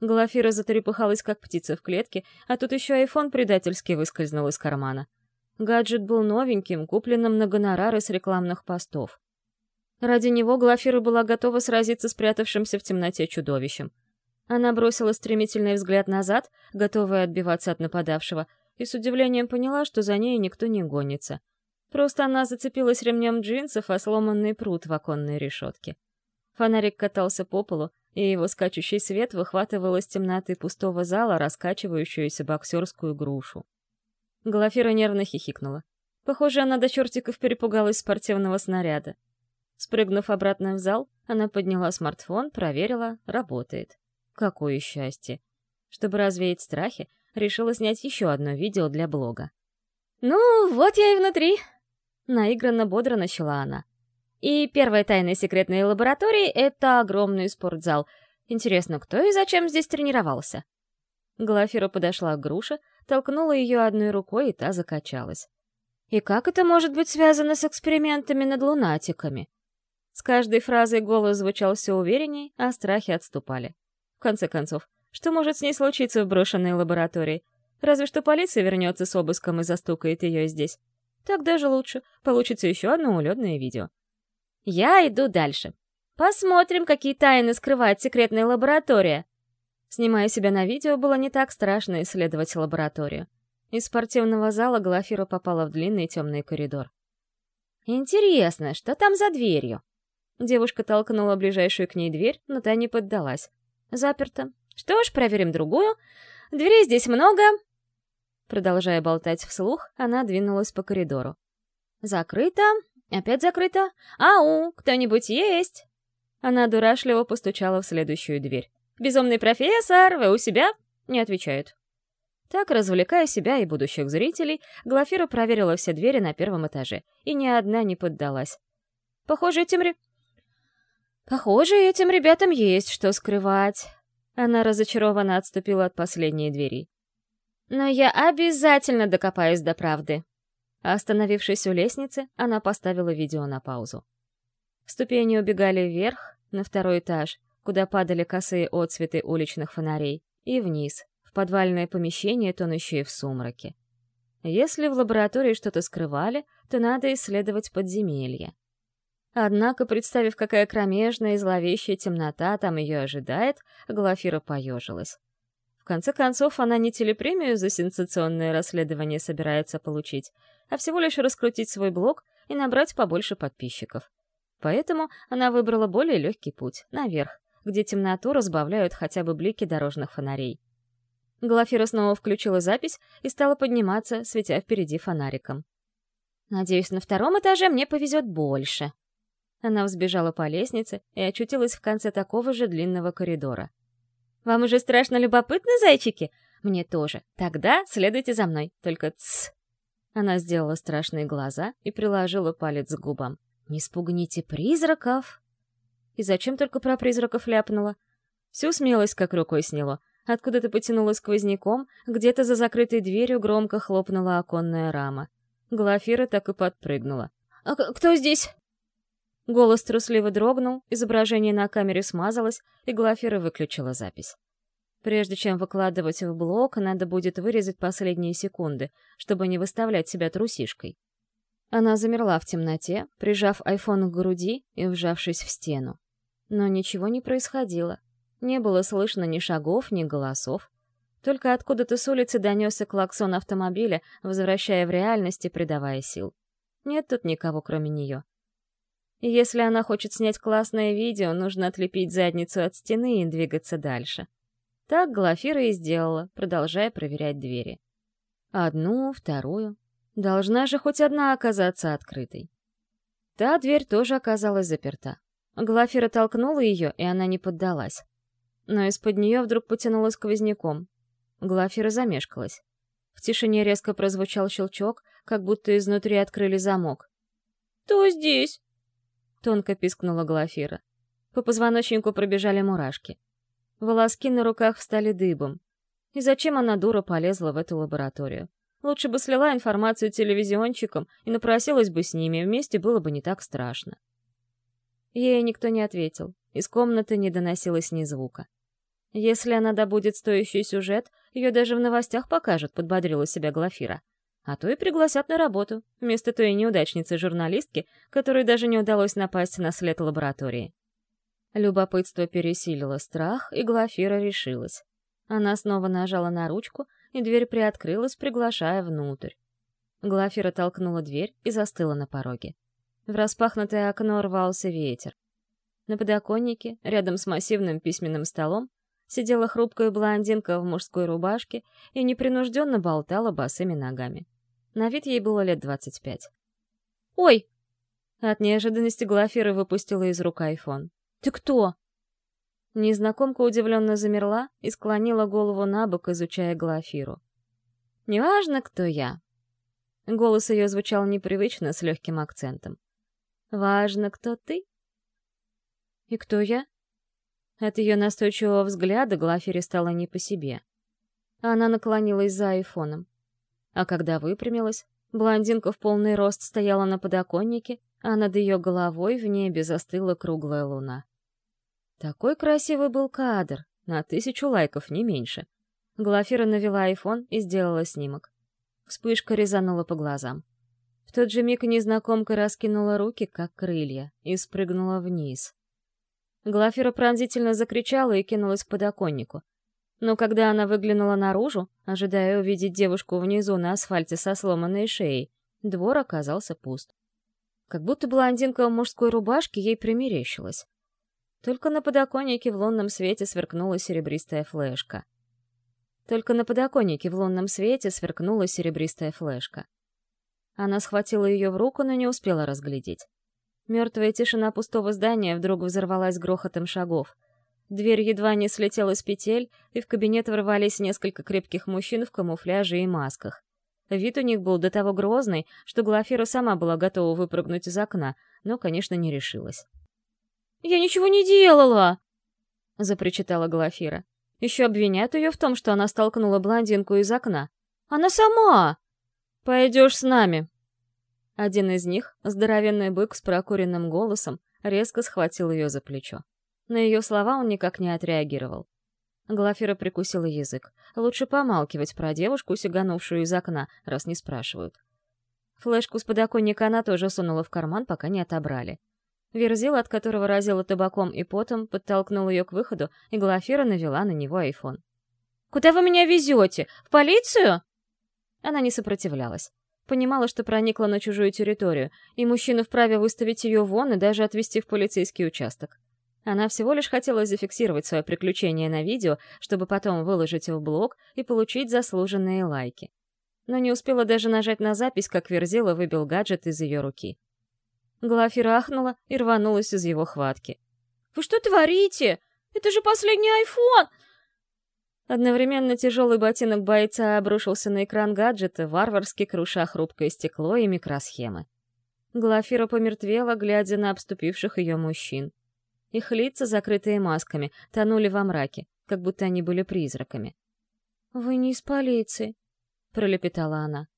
Speaker 1: Глафира затрепыхалась, как птица в клетке, а тут еще айфон предательски выскользнул из кармана. Гаджет был новеньким, купленным на гонорары с рекламных постов. Ради него Глафира была готова сразиться с прятавшимся в темноте чудовищем. Она бросила стремительный взгляд назад, готовая отбиваться от нападавшего, и с удивлением поняла, что за ней никто не гонится. Просто она зацепилась ремнем джинсов, а сломанный пруд в оконной решетке. Фонарик катался по полу, и его скачущий свет выхватывал из темноты пустого зала раскачивающуюся боксерскую грушу. Глафира нервно хихикнула. Похоже, она до чертиков перепугалась спортивного снаряда. Спрыгнув обратно в зал, она подняла смартфон, проверила — работает. Какое счастье! Чтобы развеять страхи, решила снять еще одно видео для блога. «Ну, вот я и внутри!» Наигранно бодро начала она. «И первая тайна секретной лаборатории — это огромный спортзал. Интересно, кто и зачем здесь тренировался?» Глафира подошла к груше, толкнула ее одной рукой, и та закачалась. «И как это может быть связано с экспериментами над лунатиками?» С каждой фразой голос звучал все уверенней, а страхи отступали. В конце концов, что может с ней случиться в брошенной лаборатории? Разве что полиция вернется с обыском и застукает ее здесь. Так даже лучше. Получится еще одно улетное видео. Я иду дальше. Посмотрим, какие тайны скрывает секретная лаборатория. Снимая себя на видео, было не так страшно исследовать лабораторию. Из спортивного зала Глафира попала в длинный темный коридор. «Интересно, что там за дверью?» Девушка толкнула ближайшую к ней дверь, но та не поддалась. «Заперто. Что ж, проверим другую. Дверей здесь много». Продолжая болтать вслух, она двинулась по коридору. «Закрыто. Опять закрыто. Ау, кто-нибудь есть?» Она дурашливо постучала в следующую дверь. «Безумный профессор, вы у себя?» Не отвечают. Так, развлекая себя и будущих зрителей, Глафира проверила все двери на первом этаже, и ни одна не поддалась. Похоже, этим ре... Похоже, этим ребятам есть что скрывать. Она разочарованно отступила от последней двери. Но я обязательно докопаюсь до правды. Остановившись у лестницы, она поставила видео на паузу. Ступени убегали вверх, на второй этаж, куда падали косые отцветы уличных фонарей, и вниз, в подвальное помещение, тонущее в сумраке. Если в лаборатории что-то скрывали, то надо исследовать подземелье. Однако, представив, какая кромежная и зловещая темнота там ее ожидает, Глафира поежилась. В конце концов, она не телепремию за сенсационное расследование собирается получить, а всего лишь раскрутить свой блог и набрать побольше подписчиков. Поэтому она выбрала более легкий путь, наверх, где темноту разбавляют хотя бы блики дорожных фонарей. Глафира снова включила запись и стала подниматься, светя впереди фонариком. «Надеюсь, на втором этаже мне повезет больше». Она взбежала по лестнице и очутилась в конце такого же длинного коридора. «Вам уже страшно любопытно, зайчики? Мне тоже. Тогда следуйте за мной, только тсс!» Она сделала страшные глаза и приложила палец к губам. «Не спугните призраков!» И зачем только про призраков ляпнула? Всю смелость как рукой сняло. Откуда-то потянуло сквозняком, где-то за закрытой дверью громко хлопнула оконная рама. Глафира так и подпрыгнула. «А кто здесь?» Голос трусливо дрогнул, изображение на камере смазалось, и Глафира выключила запись. Прежде чем выкладывать в блог, надо будет вырезать последние секунды, чтобы не выставлять себя трусишкой. Она замерла в темноте, прижав айфон к груди и вжавшись в стену. Но ничего не происходило. Не было слышно ни шагов, ни голосов. Только откуда-то с улицы донесся клаксон автомобиля, возвращая в реальность и придавая сил. Нет тут никого, кроме нее. Если она хочет снять классное видео, нужно отлепить задницу от стены и двигаться дальше. Так Глафира и сделала, продолжая проверять двери. Одну, вторую. Должна же хоть одна оказаться открытой. Та дверь тоже оказалась заперта. Глафира толкнула ее, и она не поддалась. Но из-под нее вдруг потянуло сквозняком. Глафира замешкалась. В тишине резко прозвучал щелчок, как будто изнутри открыли замок. «Кто здесь?» — тонко пискнула Глафира. По позвоночнику пробежали мурашки. Волоски на руках встали дыбом. И зачем она, дура, полезла в эту лабораторию? Лучше бы слила информацию телевизиончикам и напросилась бы с ними, вместе было бы не так страшно. Ей никто не ответил, из комнаты не доносилось ни звука. Если она добудет стоящий сюжет, ее даже в новостях покажут, подбодрила себя Глафира. А то и пригласят на работу, вместо той неудачницы-журналистки, которой даже не удалось напасть на след лаборатории. Любопытство пересилило страх, и Глафира решилась. Она снова нажала на ручку, и дверь приоткрылась, приглашая внутрь. Глафира толкнула дверь и застыла на пороге. В распахнутое окно рвался ветер. На подоконнике, рядом с массивным письменным столом, сидела хрупкая блондинка в мужской рубашке и непринужденно болтала босыми ногами. На вид ей было лет двадцать пять. «Ой!» От неожиданности Глафира выпустила из рук айфон. «Ты кто?» Незнакомка удивленно замерла и склонила голову на бок, изучая Глафиру. «Неважно, кто я». Голос ее звучал непривычно, с легким акцентом. «Важно, кто ты?» «И кто я?» От ее настойчивого взгляда Глафире стало не по себе. Она наклонилась за айфоном. А когда выпрямилась, блондинка в полный рост стояла на подоконнике, а над ее головой в небе застыла круглая луна. Такой красивый был кадр, на тысячу лайков, не меньше. Глафира навела айфон и сделала снимок. Вспышка резанула по глазам. В тот же миг незнакомка раскинула руки, как крылья, и спрыгнула вниз. Глафира пронзительно закричала и кинулась к подоконнику. Но когда она выглянула наружу, ожидая увидеть девушку внизу на асфальте со сломанной шеей, двор оказался пуст. Как будто блондинка в мужской рубашке ей примерещилась. Только на подоконнике в лунном свете сверкнула серебристая флешка. Только на подоконнике в лунном свете сверкнула серебристая флешка. Она схватила ее в руку, но не успела разглядеть. Мертвая тишина пустого здания вдруг взорвалась грохотом шагов. Дверь едва не слетела с петель, и в кабинет ворвались несколько крепких мужчин в камуфляже и масках. Вид у них был до того грозный, что Глафира сама была готова выпрыгнуть из окна, но, конечно, не решилась. «Я ничего не делала!» — запричитала Глафира. Еще обвинят ее в том, что она столкнула блондинку из окна. «Она сама!» «Пойдешь с нами!» Один из них, здоровенный бык с прокуренным голосом, резко схватил ее за плечо. На ее слова он никак не отреагировал. Глафира прикусила язык. Лучше помалкивать про девушку, сиганувшую из окна, раз не спрашивают. Флешку с подоконника она тоже сунула в карман, пока не отобрали. Верзил, от которого разило табаком и потом, подтолкнул ее к выходу, и Глафира навела на него айфон. «Куда вы меня везете? В полицию?» Она не сопротивлялась. Понимала, что проникла на чужую территорию, и мужчина вправе выставить ее вон и даже отвезти в полицейский участок. Она всего лишь хотела зафиксировать свое приключение на видео, чтобы потом выложить в блог и получить заслуженные лайки. Но не успела даже нажать на запись, как Верзила выбил гаджет из ее руки. Глафира ахнула и рванулась из его хватки. «Вы что творите? Это же последний айфон!» Одновременно тяжелый ботинок бойца обрушился на экран гаджета, варварски круша хрупкое стекло и микросхемы. Глафира помертвела, глядя на обступивших ее мужчин. Их лица, закрытые масками, тонули во мраке, как будто они были призраками. «Вы не из полиции», — пролепетала она.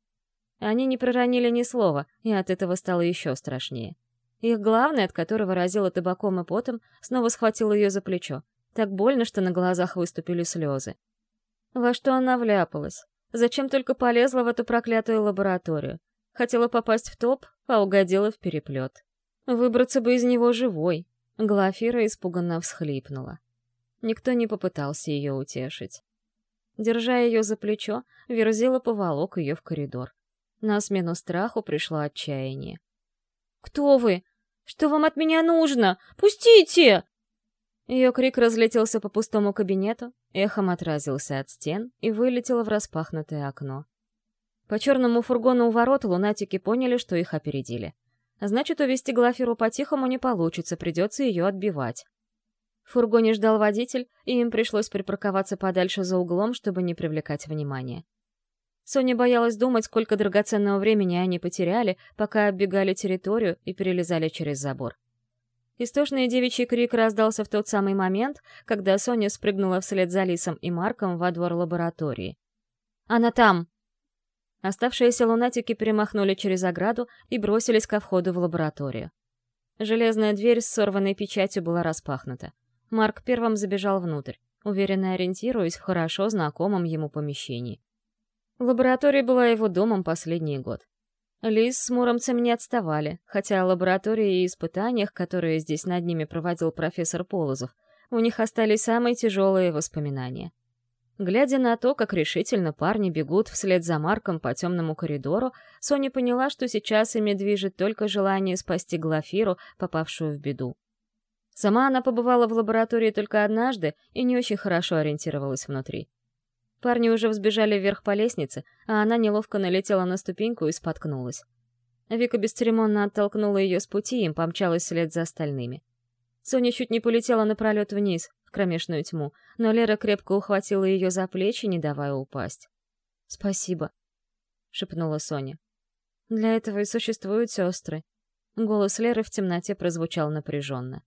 Speaker 1: Они не проронили ни слова, и от этого стало еще страшнее. Их главный, от которого разило табаком и потом, снова схватил ее за плечо. Так больно, что на глазах выступили слезы. Во что она вляпалась? Зачем только полезла в эту проклятую лабораторию? Хотела попасть в топ, а угодила в переплет. Выбраться бы из него живой. Глафира испуганно всхлипнула. Никто не попытался ее утешить. Держа ее за плечо, Верзила поволок ее в коридор. На смену страху пришло отчаяние. «Кто вы? Что вам от меня нужно? Пустите!» Ее крик разлетелся по пустому кабинету, эхом отразился от стен и вылетело в распахнутое окно. По черному фургону у ворот лунатики поняли, что их опередили. Значит, увести Глаферу по-тихому не получится, придется ее отбивать. В фургоне ждал водитель, и им пришлось припарковаться подальше за углом, чтобы не привлекать внимания. Соня боялась думать, сколько драгоценного времени они потеряли, пока оббегали территорию и перелезали через забор. Истошный девичий крик раздался в тот самый момент, когда Соня спрыгнула вслед за Лисом и Марком во двор лаборатории. «Она там!» Оставшиеся лунатики перемахнули через ограду и бросились ко входу в лабораторию. Железная дверь с сорванной печатью была распахнута. Марк первым забежал внутрь, уверенно ориентируясь в хорошо знакомом ему помещении. Лаборатория была его домом последний год. Лис с Муромцем не отставали, хотя о лаборатории и испытаниях, которые здесь над ними проводил профессор Полозов, у них остались самые тяжелые воспоминания. Глядя на то, как решительно парни бегут вслед за Марком по темному коридору, Соня поняла, что сейчас ими движет только желание спасти Глафиру, попавшую в беду. Сама она побывала в лаборатории только однажды и не очень хорошо ориентировалась внутри. Парни уже взбежали вверх по лестнице, а она неловко налетела на ступеньку и споткнулась. Вика бесцеремонно оттолкнула ее с пути и помчалась вслед за остальными. Соня чуть не полетела напролет вниз, кромешную тьму, но Лера крепко ухватила ее за плечи, не давая упасть. «Спасибо», — шепнула Соня. «Для этого и существуют сестры». Голос Леры в темноте прозвучал напряженно.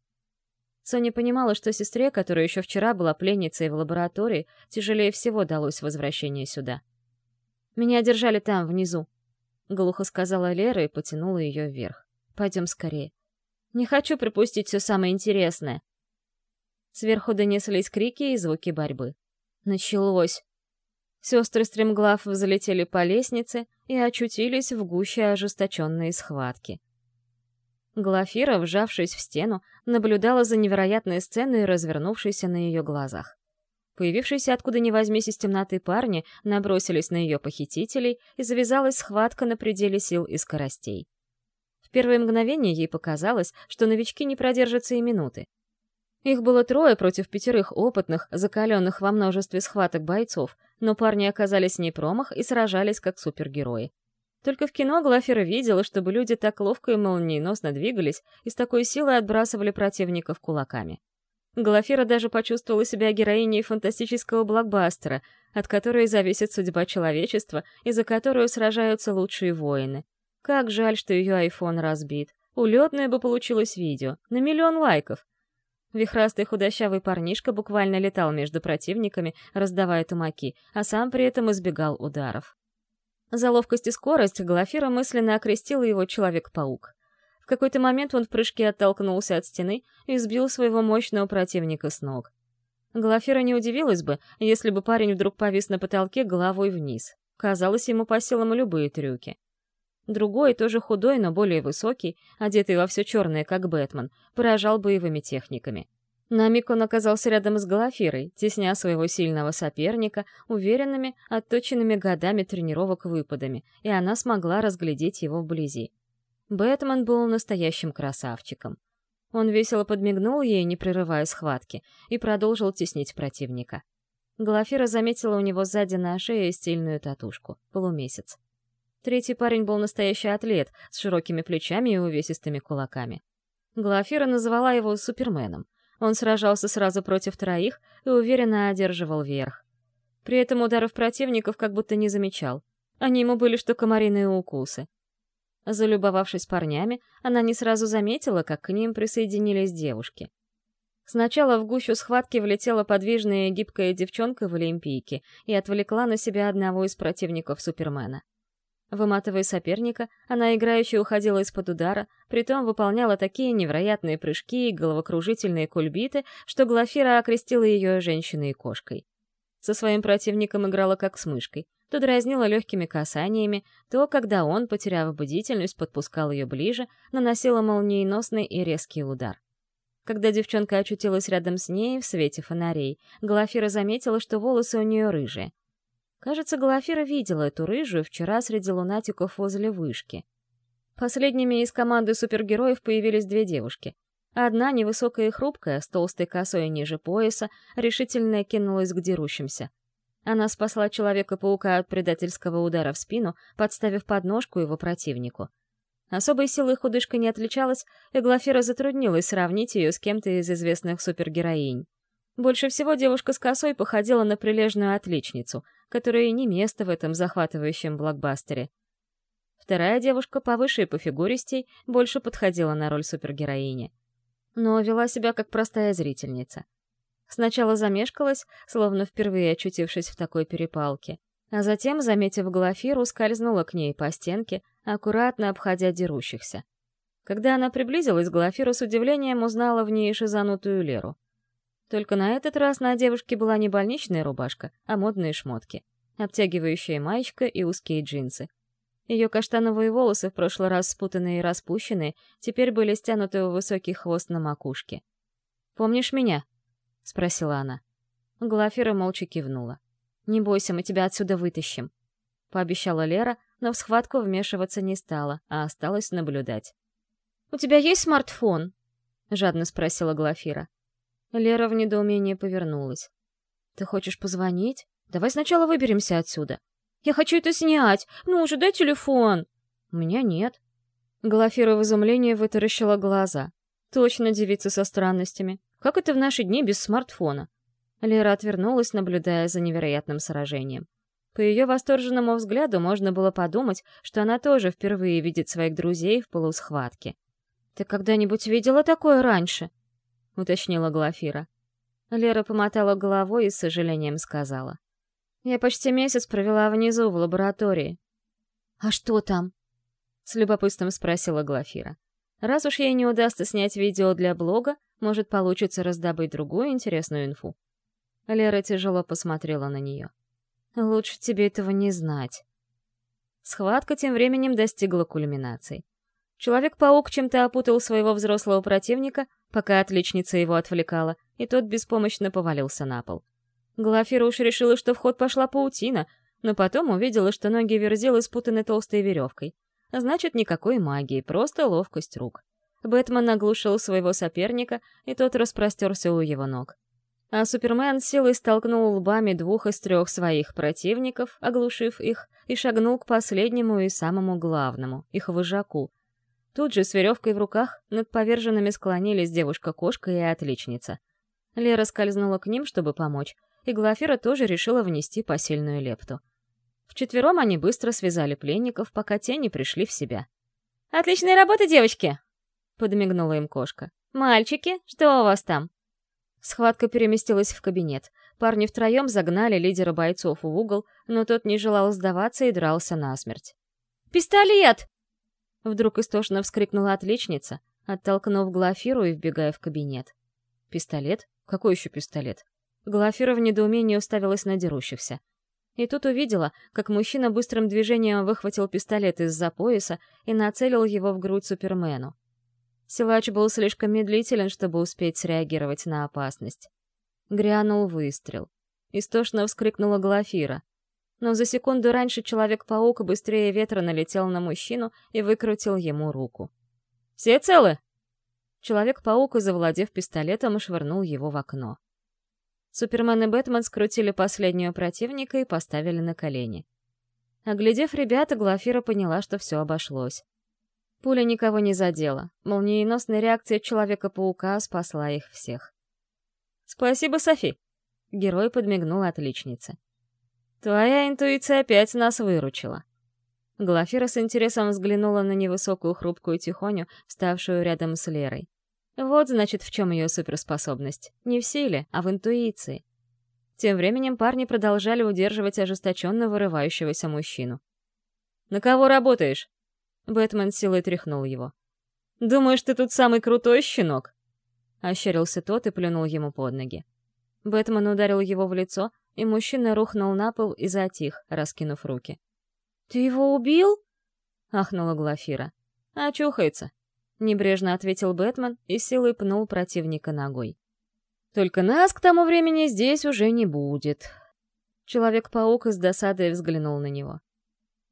Speaker 1: Соня понимала, что сестре, которая еще вчера была пленницей в лаборатории, тяжелее всего далось возвращение сюда. «Меня держали там, внизу», — глухо сказала Лера и потянула ее вверх. «Пойдем скорее. Не хочу припустить все самое интересное». Сверху донеслись крики и звуки борьбы. Началось. Сестры стремглав взлетели по лестнице и очутились в гуще ожесточенной схватки. Глафира, вжавшись в стену, наблюдала за невероятной сценой, развернувшейся на ее глазах. Появившиеся откуда ни возьмись из темноты парни набросились на ее похитителей, и завязалась схватка на пределе сил и скоростей. В первое мгновение ей показалось, что новички не продержатся и минуты. Их было трое против пятерых опытных, закаленных во множестве схваток бойцов, но парни оказались не промах и сражались как супергерои. Только в кино Глафера видела, чтобы люди так ловко и молниеносно двигались и с такой силой отбрасывали противников кулаками. Глафира даже почувствовала себя героиней фантастического блокбастера, от которой зависит судьба человечества и за которую сражаются лучшие воины. Как жаль, что ее айфон разбит. Улетное бы получилось видео, на миллион лайков. Вихрастый худощавый парнишка буквально летал между противниками, раздавая тумаки, а сам при этом избегал ударов. За ловкость и скорость Глафира мысленно окрестила его Человек-паук. В какой-то момент он в прыжке оттолкнулся от стены и сбил своего мощного противника с ног. Глафира не удивилась бы, если бы парень вдруг повис на потолке головой вниз. Казалось ему по силам любые трюки. Другой, тоже худой, но более высокий, одетый во все черное, как Бэтмен, поражал боевыми техниками. На миг он оказался рядом с Глафирой, тесня своего сильного соперника, уверенными, отточенными годами тренировок выпадами, и она смогла разглядеть его вблизи. Бэтмен был настоящим красавчиком. Он весело подмигнул ей, не прерывая схватки, и продолжил теснить противника. Глафира заметила у него сзади на шее стильную татушку — полумесяц. Третий парень был настоящий атлет, с широкими плечами и увесистыми кулаками. Глафира называла его Суперменом — он сражался сразу против троих и уверенно одерживал верх. При этом ударов противников как будто не замечал. Они ему были что комариные укусы. Залюбовавшись парнями, она не сразу заметила, как к ним присоединились девушки. Сначала в гущу схватки влетела подвижная гибкая девчонка в олимпийке и отвлекла на себя одного из противников Супермена. Выматывая соперника, она играюще уходила из-под удара, притом выполняла такие невероятные прыжки и головокружительные кульбиты, что Глафира окрестила ее женщиной-кошкой. Со своим противником играла как с мышкой, то дразнила легкими касаниями, то, когда он, потеряв бдительность, подпускал ее ближе, наносила молниеносный и резкий удар. Когда девчонка очутилась рядом с ней в свете фонарей, Глафира заметила, что волосы у нее рыжие — Кажется, Глафира видела эту рыжую вчера среди лунатиков возле вышки. Последними из команды супергероев появились две девушки. Одна, невысокая и хрупкая, с толстой косой ниже пояса, решительно кинулась к дерущимся. Она спасла Человека-паука от предательского удара в спину, подставив подножку его противнику. Особой силой худышка не отличалась, и Глафира затруднилась сравнить ее с кем-то из известных супергероинь. Больше всего девушка с косой походила на прилежную отличницу, которой не место в этом захватывающем блокбастере. Вторая девушка, повыше и по фигуристей, больше подходила на роль супергероини. Но вела себя как простая зрительница. Сначала замешкалась, словно впервые очутившись в такой перепалке, а затем, заметив Глафиру, скользнула к ней по стенке, аккуратно обходя дерущихся. Когда она приблизилась, Глафира с удивлением узнала в ней шизанутую Леру — только на этот раз на девушке была не больничная рубашка, а модные шмотки, обтягивающая маечка и узкие джинсы. Ее каштановые волосы, в прошлый раз спутанные и распущенные, теперь были стянуты в высокий хвост на макушке. «Помнишь меня?» — спросила она. Глафира молча кивнула. «Не бойся, мы тебя отсюда вытащим», — пообещала Лера, но в схватку вмешиваться не стала, а осталась наблюдать. «У тебя есть смартфон?» — жадно спросила Глафира. Лера в недоумении повернулась. «Ты хочешь позвонить? Давай сначала выберемся отсюда». «Я хочу это снять! Ну уже дай телефон!» «У меня нет». Глафира в изумлении вытаращила глаза. «Точно девица со странностями. Как это в наши дни без смартфона?» Лера отвернулась, наблюдая за невероятным сражением. По ее восторженному взгляду можно было подумать, что она тоже впервые видит своих друзей в полусхватке. «Ты когда-нибудь видела такое раньше?» — уточнила Глафира. Лера помотала головой и с сожалением сказала. «Я почти месяц провела внизу, в лаборатории». «А что там?» — с любопытством спросила Глафира. «Раз уж ей не удастся снять видео для блога, может, получится раздобыть другую интересную инфу». Лера тяжело посмотрела на нее. «Лучше тебе этого не знать». Схватка тем временем достигла кульминации. Человек-паук чем-то опутал своего взрослого противника, пока отличница его отвлекала, и тот беспомощно повалился на пол. Глафира уж решила, что в ход пошла паутина, но потом увидела, что ноги Верзилы спутаны толстой веревкой. Значит, никакой магии, просто ловкость рук. Бэтмен оглушил своего соперника, и тот распростерся у его ног. А Супермен силой столкнул лбами двух из трех своих противников, оглушив их, и шагнул к последнему и самому главному, их вожаку, Тут же с веревкой в руках над поверженными склонились девушка-кошка и отличница. Лера скользнула к ним, чтобы помочь, и Глафира тоже решила внести посильную лепту. Вчетвером они быстро связали пленников, пока те не пришли в себя. «Отличная работа, девочки!» — подмигнула им кошка. «Мальчики, что у вас там?» Схватка переместилась в кабинет. Парни втроем загнали лидера бойцов в угол, но тот не желал сдаваться и дрался насмерть. «Пистолет!» Вдруг истошно вскрикнула отличница, оттолкнув Глафиру и вбегая в кабинет. «Пистолет? Какой еще пистолет?» Глафира в недоумении уставилась на дерущихся. И тут увидела, как мужчина быстрым движением выхватил пистолет из-за пояса и нацелил его в грудь Супермену. Силач был слишком медлителен, чтобы успеть среагировать на опасность. Грянул выстрел. Истошно вскрикнула Глафира но за секунду раньше Человек-паук быстрее ветра налетел на мужчину и выкрутил ему руку. «Все целы?» Человек-паук, завладев пистолетом, швырнул его в окно. Супермен и Бэтмен скрутили последнего противника и поставили на колени. Оглядев ребята, Глафира поняла, что все обошлось. Пуля никого не задела. Молниеносная реакция Человека-паука спасла их всех. «Спасибо, Софи!» Герой подмигнул отличнице. Твоя интуиция опять нас выручила. Глафира с интересом взглянула на невысокую хрупкую тихоню, ставшую рядом с Лерой. Вот, значит, в чем ее суперспособность. Не в силе, а в интуиции. Тем временем парни продолжали удерживать ожесточенно вырывающегося мужчину. «На кого работаешь?» Бэтмен силой тряхнул его. «Думаешь, ты тут самый крутой щенок?» Ощерился тот и плюнул ему под ноги. Бэтмен ударил его в лицо, и мужчина рухнул на пол и затих, раскинув руки. «Ты его убил?» — ахнула Глафира. «Очухается», — небрежно ответил Бэтмен и силой пнул противника ногой. «Только нас к тому времени здесь уже не будет». Человек-паук из досады взглянул на него.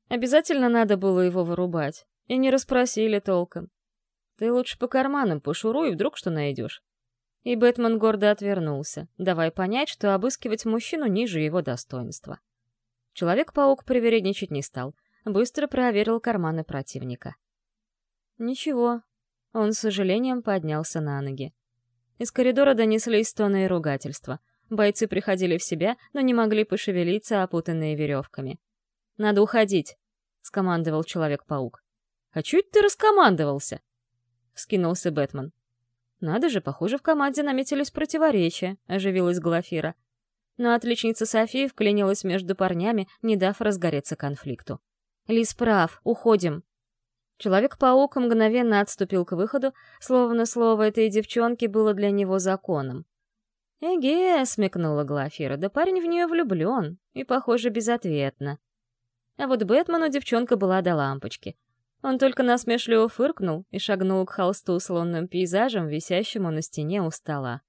Speaker 1: Обязательно надо было его вырубать. И не расспросили толком. Ты лучше по карманам пошуруй, вдруг что найдешь. И Бэтмен гордо отвернулся, давая понять, что обыскивать мужчину ниже его достоинства. Человек-паук привередничать не стал, быстро проверил карманы противника. Ничего. Он с сожалением поднялся на ноги. Из коридора донеслись стоны и ругательства. Бойцы приходили в себя, но не могли пошевелиться, опутанные веревками. «Надо уходить», — скомандовал Человек-паук. «А чуть ты раскомандовался?» — вскинулся Бэтмен. «Надо же, похоже, в команде наметились противоречия», — оживилась Глафира. Но отличница София вклинилась между парнями, не дав разгореться конфликту. «Лис прав, уходим». Человек-паук мгновенно отступил к выходу, словно слово этой девчонки было для него законом. «Эге», — смекнула Глафира, — «да парень в нее влюблен, и, похоже, безответно». А вот Бэтмену девчонка была до лампочки. Он только насмешливо фыркнул и шагнул к холсту с лунным пейзажем, висящему на стене у стола.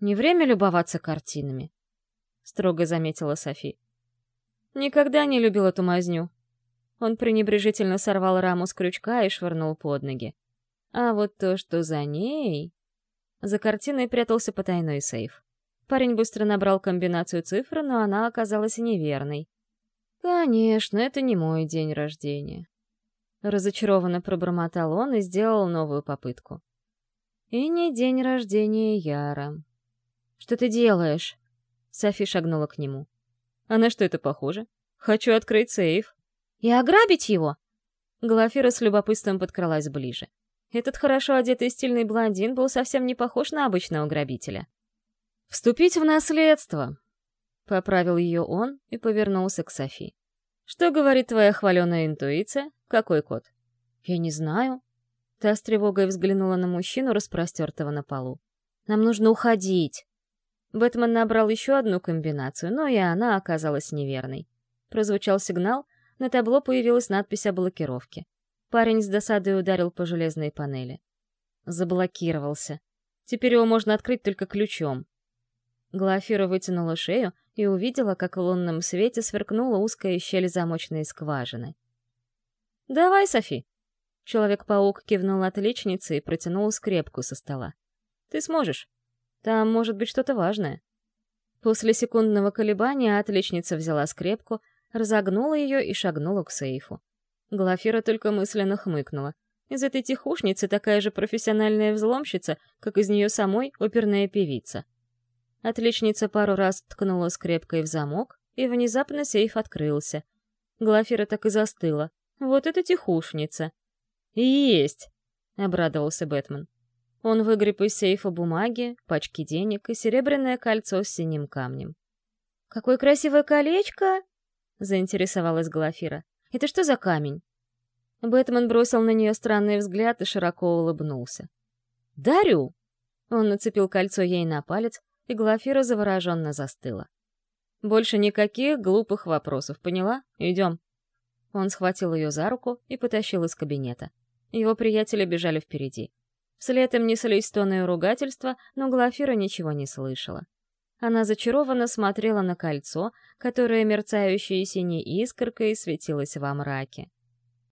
Speaker 1: «Не время любоваться картинами», — строго заметила Софи. «Никогда не любил эту мазню». Он пренебрежительно сорвал раму с крючка и швырнул под ноги. А вот то, что за ней... За картиной прятался потайной сейф. Парень быстро набрал комбинацию цифр, но она оказалась неверной. «Конечно, это не мой день рождения». Разочарованно пробормотал он и сделал новую попытку. «И не день рождения Яра». «Что ты делаешь?» Софи шагнула к нему. «А на что это похоже? Хочу открыть сейф». «И ограбить его?» Глафира с любопытством подкралась ближе. Этот хорошо одетый стильный блондин был совсем не похож на обычного грабителя. «Вступить в наследство!» Поправил ее он и повернулся к Софи. «Что говорит твоя хваленая интуиция? Какой код?» «Я не знаю». Та с тревогой взглянула на мужчину, распростертого на полу. «Нам нужно уходить». Бэтмен набрал еще одну комбинацию, но и она оказалась неверной. Прозвучал сигнал, на табло появилась надпись о блокировке. Парень с досадой ударил по железной панели. Заблокировался. Теперь его можно открыть только ключом. Глафира вытянула шею и увидела, как в лунном свете сверкнула узкая щель замочной скважины. «Давай, Софи!» Человек-паук кивнул отличнице и протянул скрепку со стола. «Ты сможешь. Там может быть что-то важное». После секундного колебания отличница взяла скрепку, разогнула ее и шагнула к сейфу. Глафира только мысленно хмыкнула. Из этой тихушницы такая же профессиональная взломщица, как из нее самой оперная певица. Отличница пару раз ткнула скрепкой в замок, и внезапно сейф открылся. Глафира так и застыла. Вот это тихушница. «Есть!» — обрадовался Бэтмен. Он выгреб из сейфа бумаги, пачки денег и серебряное кольцо с синим камнем. «Какое красивое колечко!» — заинтересовалась Глафира. «Это что за камень?» Бэтмен бросил на нее странный взгляд и широко улыбнулся. «Дарю!» Он нацепил кольцо ей на палец, и Глафира завороженно застыла. «Больше никаких глупых вопросов, поняла? Идем». Он схватил ее за руку и потащил из кабинета. Его приятели бежали впереди. Вслед им неслись стоны ругательства, но Глафира ничего не слышала. Она зачарованно смотрела на кольцо, которое мерцающей синей искоркой светилось во мраке.